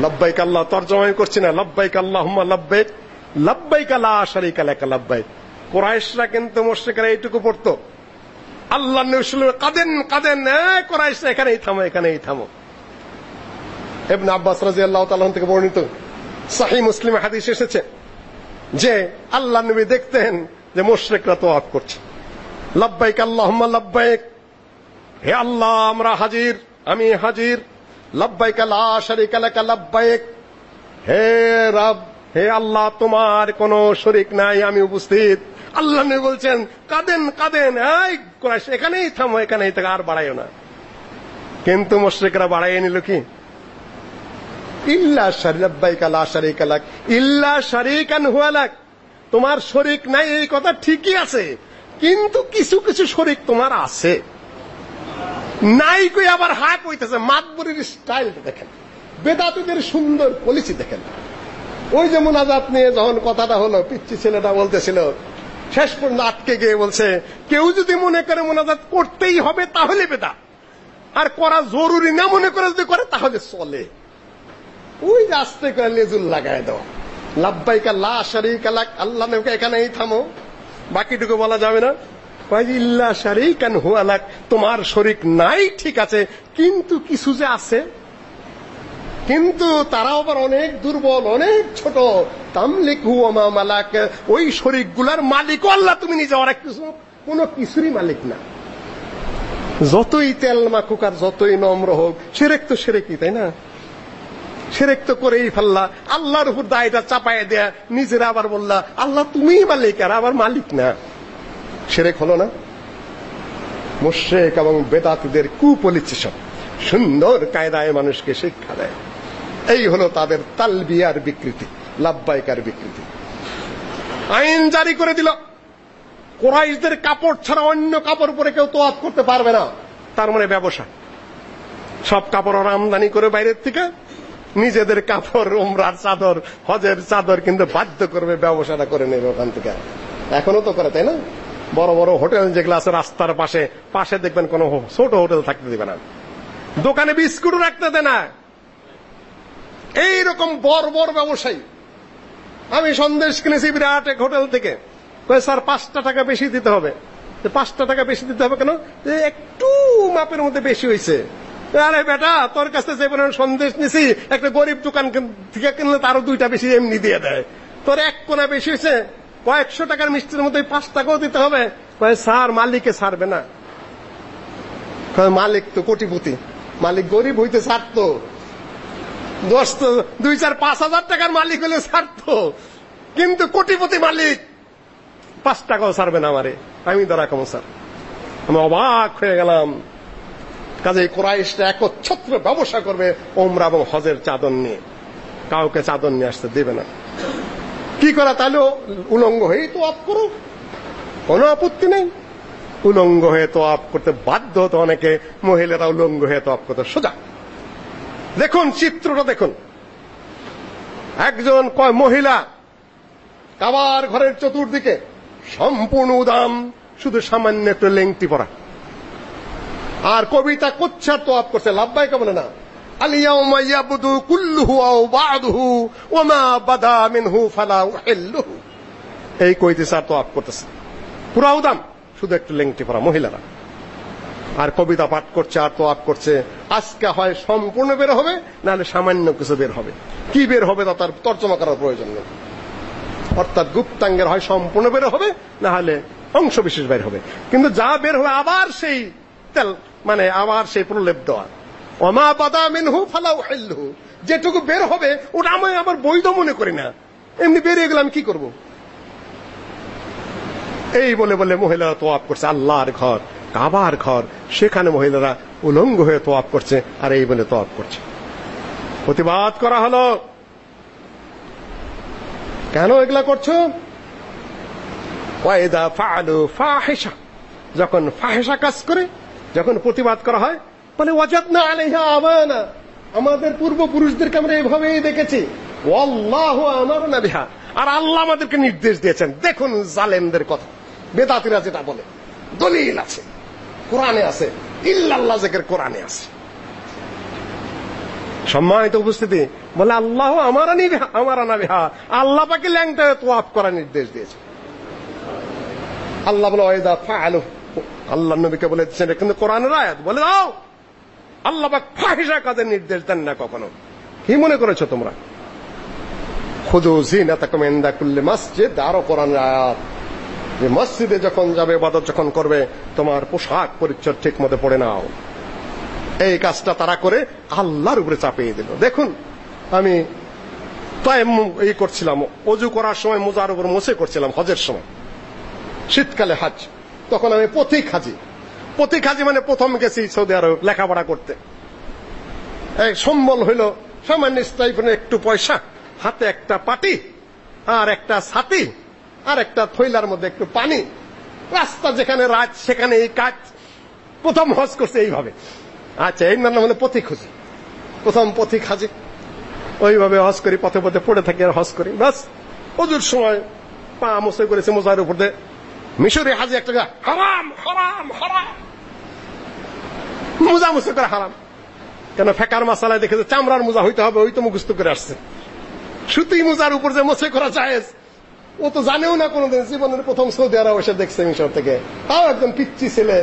লাব্বাইক আল্লাহ তরজমা করছি না, লাব্বাইক আল্লাহুম্মা, লাব্বাইক লাব্বাইক লা শারীকা লাক লাব্বাইক। কুরাইশরা কিন্তু মুশরিকরা এইটুকু পড়তো। আল্লাহ কাদেন কাদেন কুরাইশরা এখানেই থামো এখানেই থামো। ইবনে আব্বাস রাদিয়াল্লাহু তাআলা থেকে বর্ণিত সহিহ মুসলিম হাদিস এসেছে যে আল্লাহ নবী দেখতেন যে মুশরিকরা তোয়াফ করছে। লাব্বাইক আল্লাহুম্মা লাব্বাইক। হে আল্লাহ, আমরা হাজির, আমি হাজির। লাব্বাইক লা শারীকা লাক লাব্বাইক। হে রব হে আল্লাহ, তোমার কোন শরীক নাই, আমি উপস্থিত। আল্লাহ নবী বলছেন, কাঁদেন কাঁদেন, এই কুরাইশ, এখানেই থামো, এখানেই থেকে, আর বাড়াইও না। কিন্তু মুশরিকরা বাড়াইয়ে নিল কি? ইল্লা শারিকাল্লাব্বাইকা লা শারিকা লাক, ইল্লা শারিকান হুয়া লাক। তোমার শরিক নাই, এই কথা ঠিকই আছে, কিন্তু কিছু কিছু শরিক তোমার আছে। নাই কই আবার হা কইতেছে, মাতবুরির স্টাইলটা দেখেন, বেদাতুদের সুন্দর পলিসি দেখেন। ওই যে মোনাজাত নিয়ে যখন কথাটা হলো পিচ্ছি ছেলেটা বলতেছিল, শেষ পর্যন্ত আটকে গিয়ে বলছে, কেউ যদি মনে করে মোনাজাত করতেই হবে তাহলে বেদা। আর করা জরুরি না মনে করে যদি করে তাহলে চলে। ওই যে করে লেজুল লাগায় দাও। লাব্বাইকা লা শারিকা লাক, আল্লাহ নবীকে এখানেই থামো। বাকিটুকু বলা যাবে না। ইল্লা শারিকান হুয়া লাক, তোমার শরিক নাই, ঠিক আছে, কিন্তু কিছু যে আছে কিন্তু তারাও আবার অনেক দুর্বল, অনেক ছোট। তামলিকু ওমা মালাক, ওই শরিকগুলার মালিকও আল্লাহ, তুমি নিজে আর কিছু কোনো কিছুরই মালিক না। যতই তেল মাখুক আর যতই নম্র হোক, সেরেক তো সেরেকই, তাই না? সেরেক তো করেই ফেললা। আল্লাহর উপর দায়টা চাপায় দেয়া। নিজেরা আবার বললা, আল্লাহ তুমিই মালিক, আর আবার মালিক না। সেরেক হলো না। মুশরিক এবং বেদাতীদের কুপলিচি সব সুন্দর কায়দায় মানুষকে শিক্ষা দেয়। এই হলো তাদের তালবিয়ার বিকৃতি লাভবাইকার বিকৃতি। আইন জারি করে দিল। কোরাইশদের কাপড় ছাড়া অন্য কাপড় পরে কেউ তোয়াত করতে পারবে না। তার মানে ব্যবসা। সব কাপড় ওরা আমদানি করে বাইরের থেকে, নিজেদের কাপড়, উমরার চাদর, হজের চাদর কিন্তু বাধ্য করবে ব্যবসাটা করে নেবে ওখান থেকে। এখনও তো করে, তাই না? বড় বড় হোটেল যেগুলো আছে রাস্তার পাশে পাশে দেখবেন কোনো ছোট হোটেল থাকতে দিবে না। দোকানে বিস্কুটও রাখতে দেয় না। এইরকম বড় বড় ব্যবসায়ী। আমি সন্দেশ কিনেছি বিরাট এক হোটেল থেকে। স্যার, পাঁচটা টাকা বেশি দিতে হবে। পাঁচটা টাকা বেশি দিতে হবে কেন? একটু মাপের মধ্যে বেশি হয়েছে আরে বেটা, তোর কাছে যে পরিমাণ সন্দেশ নিছি, একটা গরিব দোকান থেকে কিনলে তারও দুইটা বেশি এমনি দিয়ে দেয়। তোর এক কোনা বেশি হয়েছে কয়েকশো টাকার মিষ্টির মধ্যে পাঁচ টাকাও দিতে হবে। স্যার, মালিকে ছাড়বে না। মালিক তো কোটিপতি। মালিক গরিব হইতে ছাড়তো। দশ দুই চার পাঁচ হাজার টাকার মালিক হলে ছাড়তো। কিন্তু কোটিপতি মালিক পাঁচ টাকাও ছাড়বে না আমারে। আমি ধরা কম স্যার। আমি অবাক হয়ে গেলাম। কাজে কোরাইশটা একচ্ছত্র ব্যবসা করবে ওমরা এবং হজের চাদর নিয়ে। কাউকে চাদর নিয়ে আসতে দেবে না। কি করা, তাহলে উলঙ্গ হয়েই তো অফ করো কোনো আপত্তি নেই। উলঙ্গ হয়ে তো অফ করতে বাধ্য হতো অনেকে। মহিলারা উলঙ্গ হয়ে তো অফ করতে সোজা। দেখুন, চিত্রটা দেখুন। একজন কয়, মহিলা, কাবার ঘরের চতুর্দিকে সম্পূর্ণ উদাম, শুধু সামান্য একটু লেংটি পরা। আর কবিতা কোচ্ছার তো আপ করছে লাভবাই বলে না। আলিয়াউমা ইয়াবদু কুল্লুহু আও বাদুহু ওমা বাদা মিনহু ফালা উহিল্লুহু। এই কইতে স্যার তো আপ করতেছে। পুরা উদাম, শুধু একটু লেংটি পরা, মহিলারা। আর কবিতা পাঠ করছে, আর তো আপ করছে। আজকে হয় সম্পূর্ণ বের হবে, নাহলে সামান্য কিছু বের হবে। কি বের হবে তা তার তর্জমা করার প্রয়োজন নেই। অর্থাৎ গুপ্তাঙ্গের হয় সম্পূর্ণ বের হবে না হলে অংশ বিশেষ বের হবে। কিন্তু যা বের হবে আবার সেই তেল মানে আবার সেই প্রলেপ দেওয়া। অমা বাদা মিনহু ফালাউ হিল্লুহু যেটুকু বের হবে, ওটা আমি আবার বৈধ মনে করি না। এমনি বেরিয়ে গেলাম কি করব? এই বলে বলে মহিলারা তোয়াপ করছে, আল্লাহর ঘর। কাবার ঘর, সেখানে মহিলারা উলঙ্গ হয়ে তোয়াপ করছে আর এই বলে তোয়াপ করছে। প্রতিবাদ করা হলো। কেন এগুলা করছ? ওয়াইদা ফাহিশা। যখন ফাহিশা কাজ করে, যখন প্রতিবাদ করা হয়, বলে, ওয়াজাদনা আলাইহা আবানা। আমাদের পূর্বপুরুষদেরকে আমরা এভাবেই দেখেছি। ওয়াল্লাহু আমারনা বিহা। আর আল্লাহ আমাদেরকে নির্দেশ দিয়েছেন। দেখুন জালেমদের কথা। বেদাতিরা যেটা বলে, দলিল আছে। কোরআনে আছে। ইল্লাল্লাহ জিকির কোরআনে আছে। সম্মানিত উপস্থিতি, বলে আল্লাহ আমার আমার আনা বিহা। আল্লাহ পাকে ল্যাংটা তোয়াফ করার নির্দেশ দিয়েছে। আল্লাহ বলে, ওয়াইদা ফাআলু। আল্লাহ নবীকে বলে দিচ্ছেন কিন্তু কোরআনের আয়াত। বলে, দাও। আল্লাহ পাক ফাহিশা কাজের নির্দেশ দেন না কখনো। কি মনে করেছ তোমরা? খুদু জিনাতাকুম ইনদা কুল্লি মসজিদ, আরও কোরআনের আয়াত। যে মসজিদে যখন যাবে, ইবাদত যখন করবে, তোমার পোশাক পরিচ্ছদ ঠিক মতো পড়ে নাও। এই কাজটা তারা করে আল্লাহর উপরে চাপিয়ে দিল। দেখুন, আমি তাই এই করছিলাম, অজু করার সময় মোজার উপর মোছে করছিলাম, হজের সময়। শীতকালে হাজ। তখন আমি পথিক হাজি। পথিক হাজি মানে প্রথম গেছি সৌদি আরব লেখাপড়া করতে। এই সম্বল হইল সামান্য স্টাইফেনের একটু পয়সা, হাতে একটা পাটি আর একটা ছাতি। আর একটা থৈলার মধ্যে একটু পানি। রাস্তা যেখানে রাত, সেখানে এই কাজ প্রথম হজ করছে এইভাবে। আচ্ছা এই নাম হলো পথিক খুঁজি প্রথম পথিক হাজি। ওইভাবে হজ করি, পথে পথে পড়ে থাকি আর হজ করি। বাস অজুর সময় পা মুসে করেছে মোজার উপর দিয়ে। মিশরে হাজি একটা হারাম হারাম হারাম। মোজা মুসে করে হারাম। কেন ফেকার মাসালায় দেখেছে, চামড়ার মোজা হইতে হবে, ওই তো মুখস্থ করে আসছে। সুতি মোজার উপর যে মোছে করা যায় ও তো জানেও না কোনোদিন জীবনের প্রথম সৌদি আরব এসে দেখছে মিশর থেকে। তাও একদম পিচ্ছি ছেলে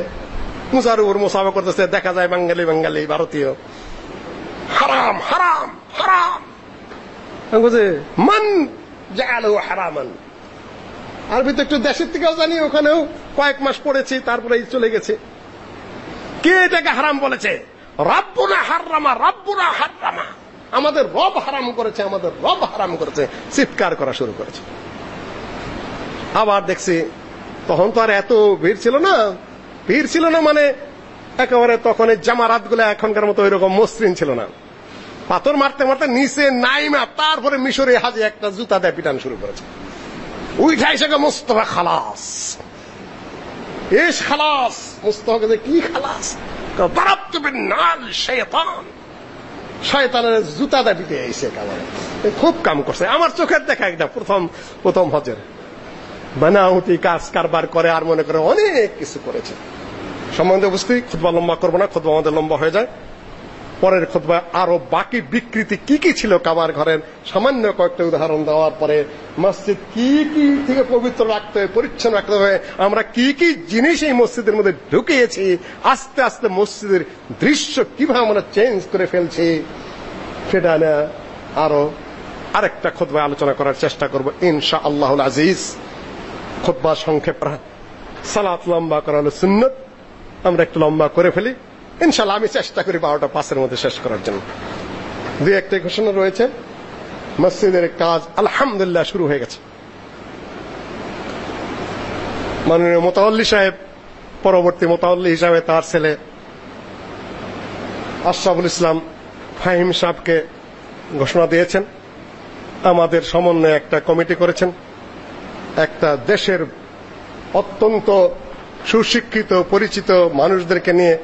উপর মোসাফা করতেছে, দেখা যায় বাঙালি বাঙালি, ভারতীয়। হারাম হারাম হারাম। মান জালো হারামান। আরবি তো একটু দেশের থেকেও জানি, ওখানেও কয়েক মাস পড়েছি তারপরে চলে গেছে। কে এটাকে হারাম বলেছে? রব্বুনা হারামা রব্বুনা হারামা আমাদের রব হারাম করেছে, আমাদের রব হারাম করেছে, চিৎকার করা শুরু করেছে। আবার দেখছি, তখন তো আর এত ভিড় ছিল না। ভিড় ছিল না মানে একেবারে তখন এই জামারাতগুলো এখনকার মতো ওইরকম মসৃণ ছিল না। পাথর মারতে মারতে নিচে নাইমা, তারপরে মিশরে হাজে একটা জুতা দেয় পিটান শুরু করেছে। উইঠা এসে মুস্তফা খালাস। এস খালাস, মুস্তফাকে যে কি খালাস? নাল শাইতান। শয়তানের জুতা দা পিটে এসে কামারে খুব কাম করছে। আমার চোখের দেখা একটা প্রথম প্রথম হজের। বানাউতি কাজ কারবার করে আর মনে করে অনেক কিছু করেছে। সম্বন্ধে বুঝতেই খুতবা লম্বা করব না, খুতবা আমাদের লম্বা হয়ে যায়। পরের খুতবা আরও বাকি বিকৃতি কি কি ছিল কাবার ঘরের? সামান্য কয়েকটা উদাহরণ দেওয়ার পরে মসজিদ কি কি থেকে পবিত্র রাখতে হবে পরিচ্ছন্ন রাখতে হবে আমরা কি কি জিনিস এই মসজিদের মধ্যে ঢুকিয়েছি, আস্তে আস্তে মসজিদের দৃশ্য কীভাবে আমরা চেঞ্জ করে ফেলছি, সেটা না আরও আরেকটা খুতবা আলোচনা করার চেষ্টা করব ইনশা আল্লাহুল আজিজ। খুতবা সংক্ষেপ সালাত লম্বা করা সুন্নত। আমরা একটু লম্বা করে ফেলি। ইনশাল্লাহ আমি চেষ্টা করি বারোটা পাঁচের মধ্যে শেষ করার জন্য। দুই একটা ঘোষণা রয়েছে। মসজিদের কাজ আলহামদুলিল্লাহ শুরু হয়ে গেছে। মাননীয় মোতাল্লি সাহেব, পরবর্তী মোতাল্লি হিসাবে তার ছেলে আশরাফুল ইসলাম ফাহিম সাহেবকে ঘোষণা দিয়েছেন। আমাদের সমন্বয়ে একটা কমিটি করেছেন। একটা দেশের অত্যন্ত সুশিক্ষিত, পরিচিত মানুষদেরকে নিয়ে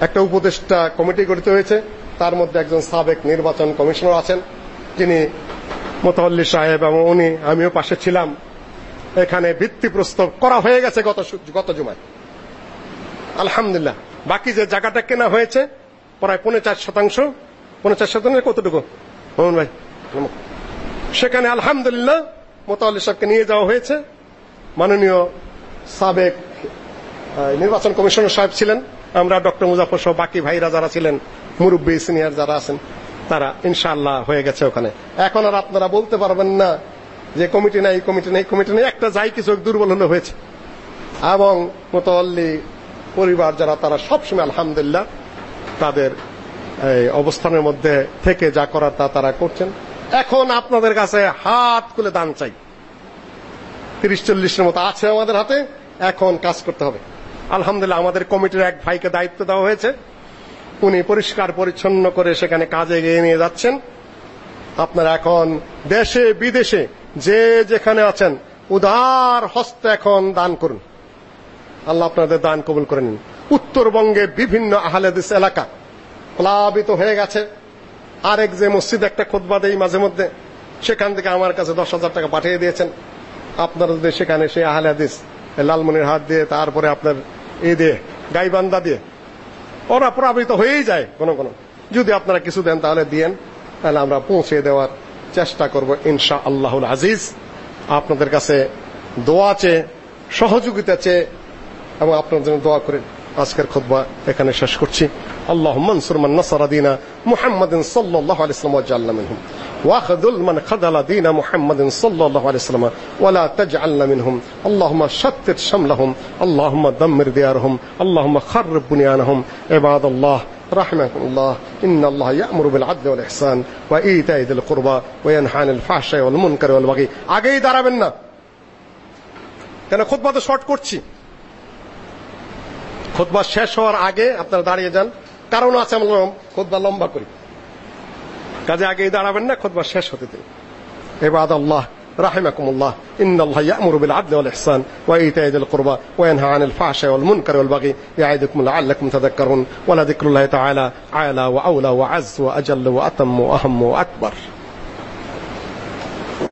একটা উপদেষ্টা কমিটি গঠিত হয়েছে। তার মধ্যে একজন সাবেক নির্বাচন কমিশনার আছেন। যিনি মোতাল্লি সাহেব এবং উনি, আমিও পাশে ছিলাম। এখানে ভিত্তি প্রস্তাব করা হয়ে গেছে গত গত জুমায়। আলহামদুলিল্লাহ। বাকি যে জায়গাটা কেনা হয়েছে, প্রায় পৌনে চার শতাংশ। পৌনে চার শতাংশ কতটুকু? মোহন ভাই সেখানে আলহামদুলিল্লাহ মোতাল্লি সাহেবকে নিয়ে যাওয়া হয়েছে। মাননীয় সাবেক নির্বাচন কমিশনার সাহেব ছিলেন। আমরা ডক্টর মুজাফর সহ বাকি ভাইরা যারা ছিলেন, মুরব্বী সিনিয়র যারা আছেন, তারা ইনশাআল্লাহ হয়ে গেছে ওখানে। এখন আর আপনারা বলতে পারবেন না যে কমিটি নাই কমিটি নাই, কমিটি নেই। একটা যাই কিছু দুর্বল হলে হয়েছে। এবং মোতাল্লি পরিবার যারা, তারা সবসময় আলহামদুলিল্লাহ তাদের এই অবস্থানের মধ্যে থেকে যা করার তা তারা করছেন। এখন আপনাদের কাছে হাত খুলে দান চাই। তিরিশ, চল্লিশের মতো আছে আমাদের হাতে, এখন কাজ করতে হবে। আলহামদুলিল্লাহ, আমাদের কমিটির এক ভাইকে দায়িত্ব দেওয়া হয়েছে। উনি পরিষ্কার পরিচ্ছন্ন করে সেখানে কাজে এগিয়ে নিয়ে যাচ্ছেন। আপনারা এখন দেশে, বিদেশে যে যেখানে আছেন, উদার হস্তে এখন দান করুন। আল্লাহ আপনাদের দান কবুল করে নিন। উত্তরবঙ্গে বিভিন্ন আহলেদিস এলাকা প্লাবিত হয়ে গেছে। আরেক যে মসজিদ, একটা খোদবা দেই মাঝে মধ্যে। সেখান থেকে আমার কাছে দশ হাজার টাকা পাঠিয়ে দিয়েছেন। আপনারা যদি সেখানে সেই আহলে হাদিস, লালমনির হাত দিয়ে, তারপরে আপনার এই দিয়ে, গাইবান্ধা দিয়ে, ওরা প্রভাবিত হয়েই যায় কোনো কোনো। যদি আপনারা কিছু দেন তাহলে দিয়েন, তাহলে আমরা পৌঁছে দেওয়ার চেষ্টা করব ইনশা আল্লাহুল আজিজ। আপনাদের কাছে দোয়া চেয়ে, সহযোগিতা চেয়ে, এবং আপনার জন্য দোয়া করেন। আজকের খুতবা এখানে শেষ করছি। اللهم انصر من نصر دين محمد صلى الله عليه وسلم واجعلنا منهم واخذل من خذل دين محمد صلى الله عليه وسلم ولا تجعلنا منهم اللهم شتت شملهم اللهم دمر ديارهم اللهم خرب بنيانهم عباد الله رحمكم الله إن الله يأمر بالعدل والإحسان وإيتاء ذي القربى وينهى عن الفحشاء والمنكر والبغي আগেই দাঁড়াবেন না কেন খুতবা তো শর্ট করছি খুতবা শেষ হওয়ার আগে আপনারা দাঁড়িয়ে যান কারণ আছে আমরা খুতবা লম্বা করি কাজে আগেই দাঁড়াবেন না খুতবা শেষ হতে দিন عباد الله رحمكم الله إن الله يأمر بالعدل والإحسان وإيتاء ذي القربى وينهى عن الفحشاء والمنكر والبغي يعظكم لعلكم تذكرون ولذكر الله تعالى عالى وأولى وعز وأجل وأتم وأهم وأكبر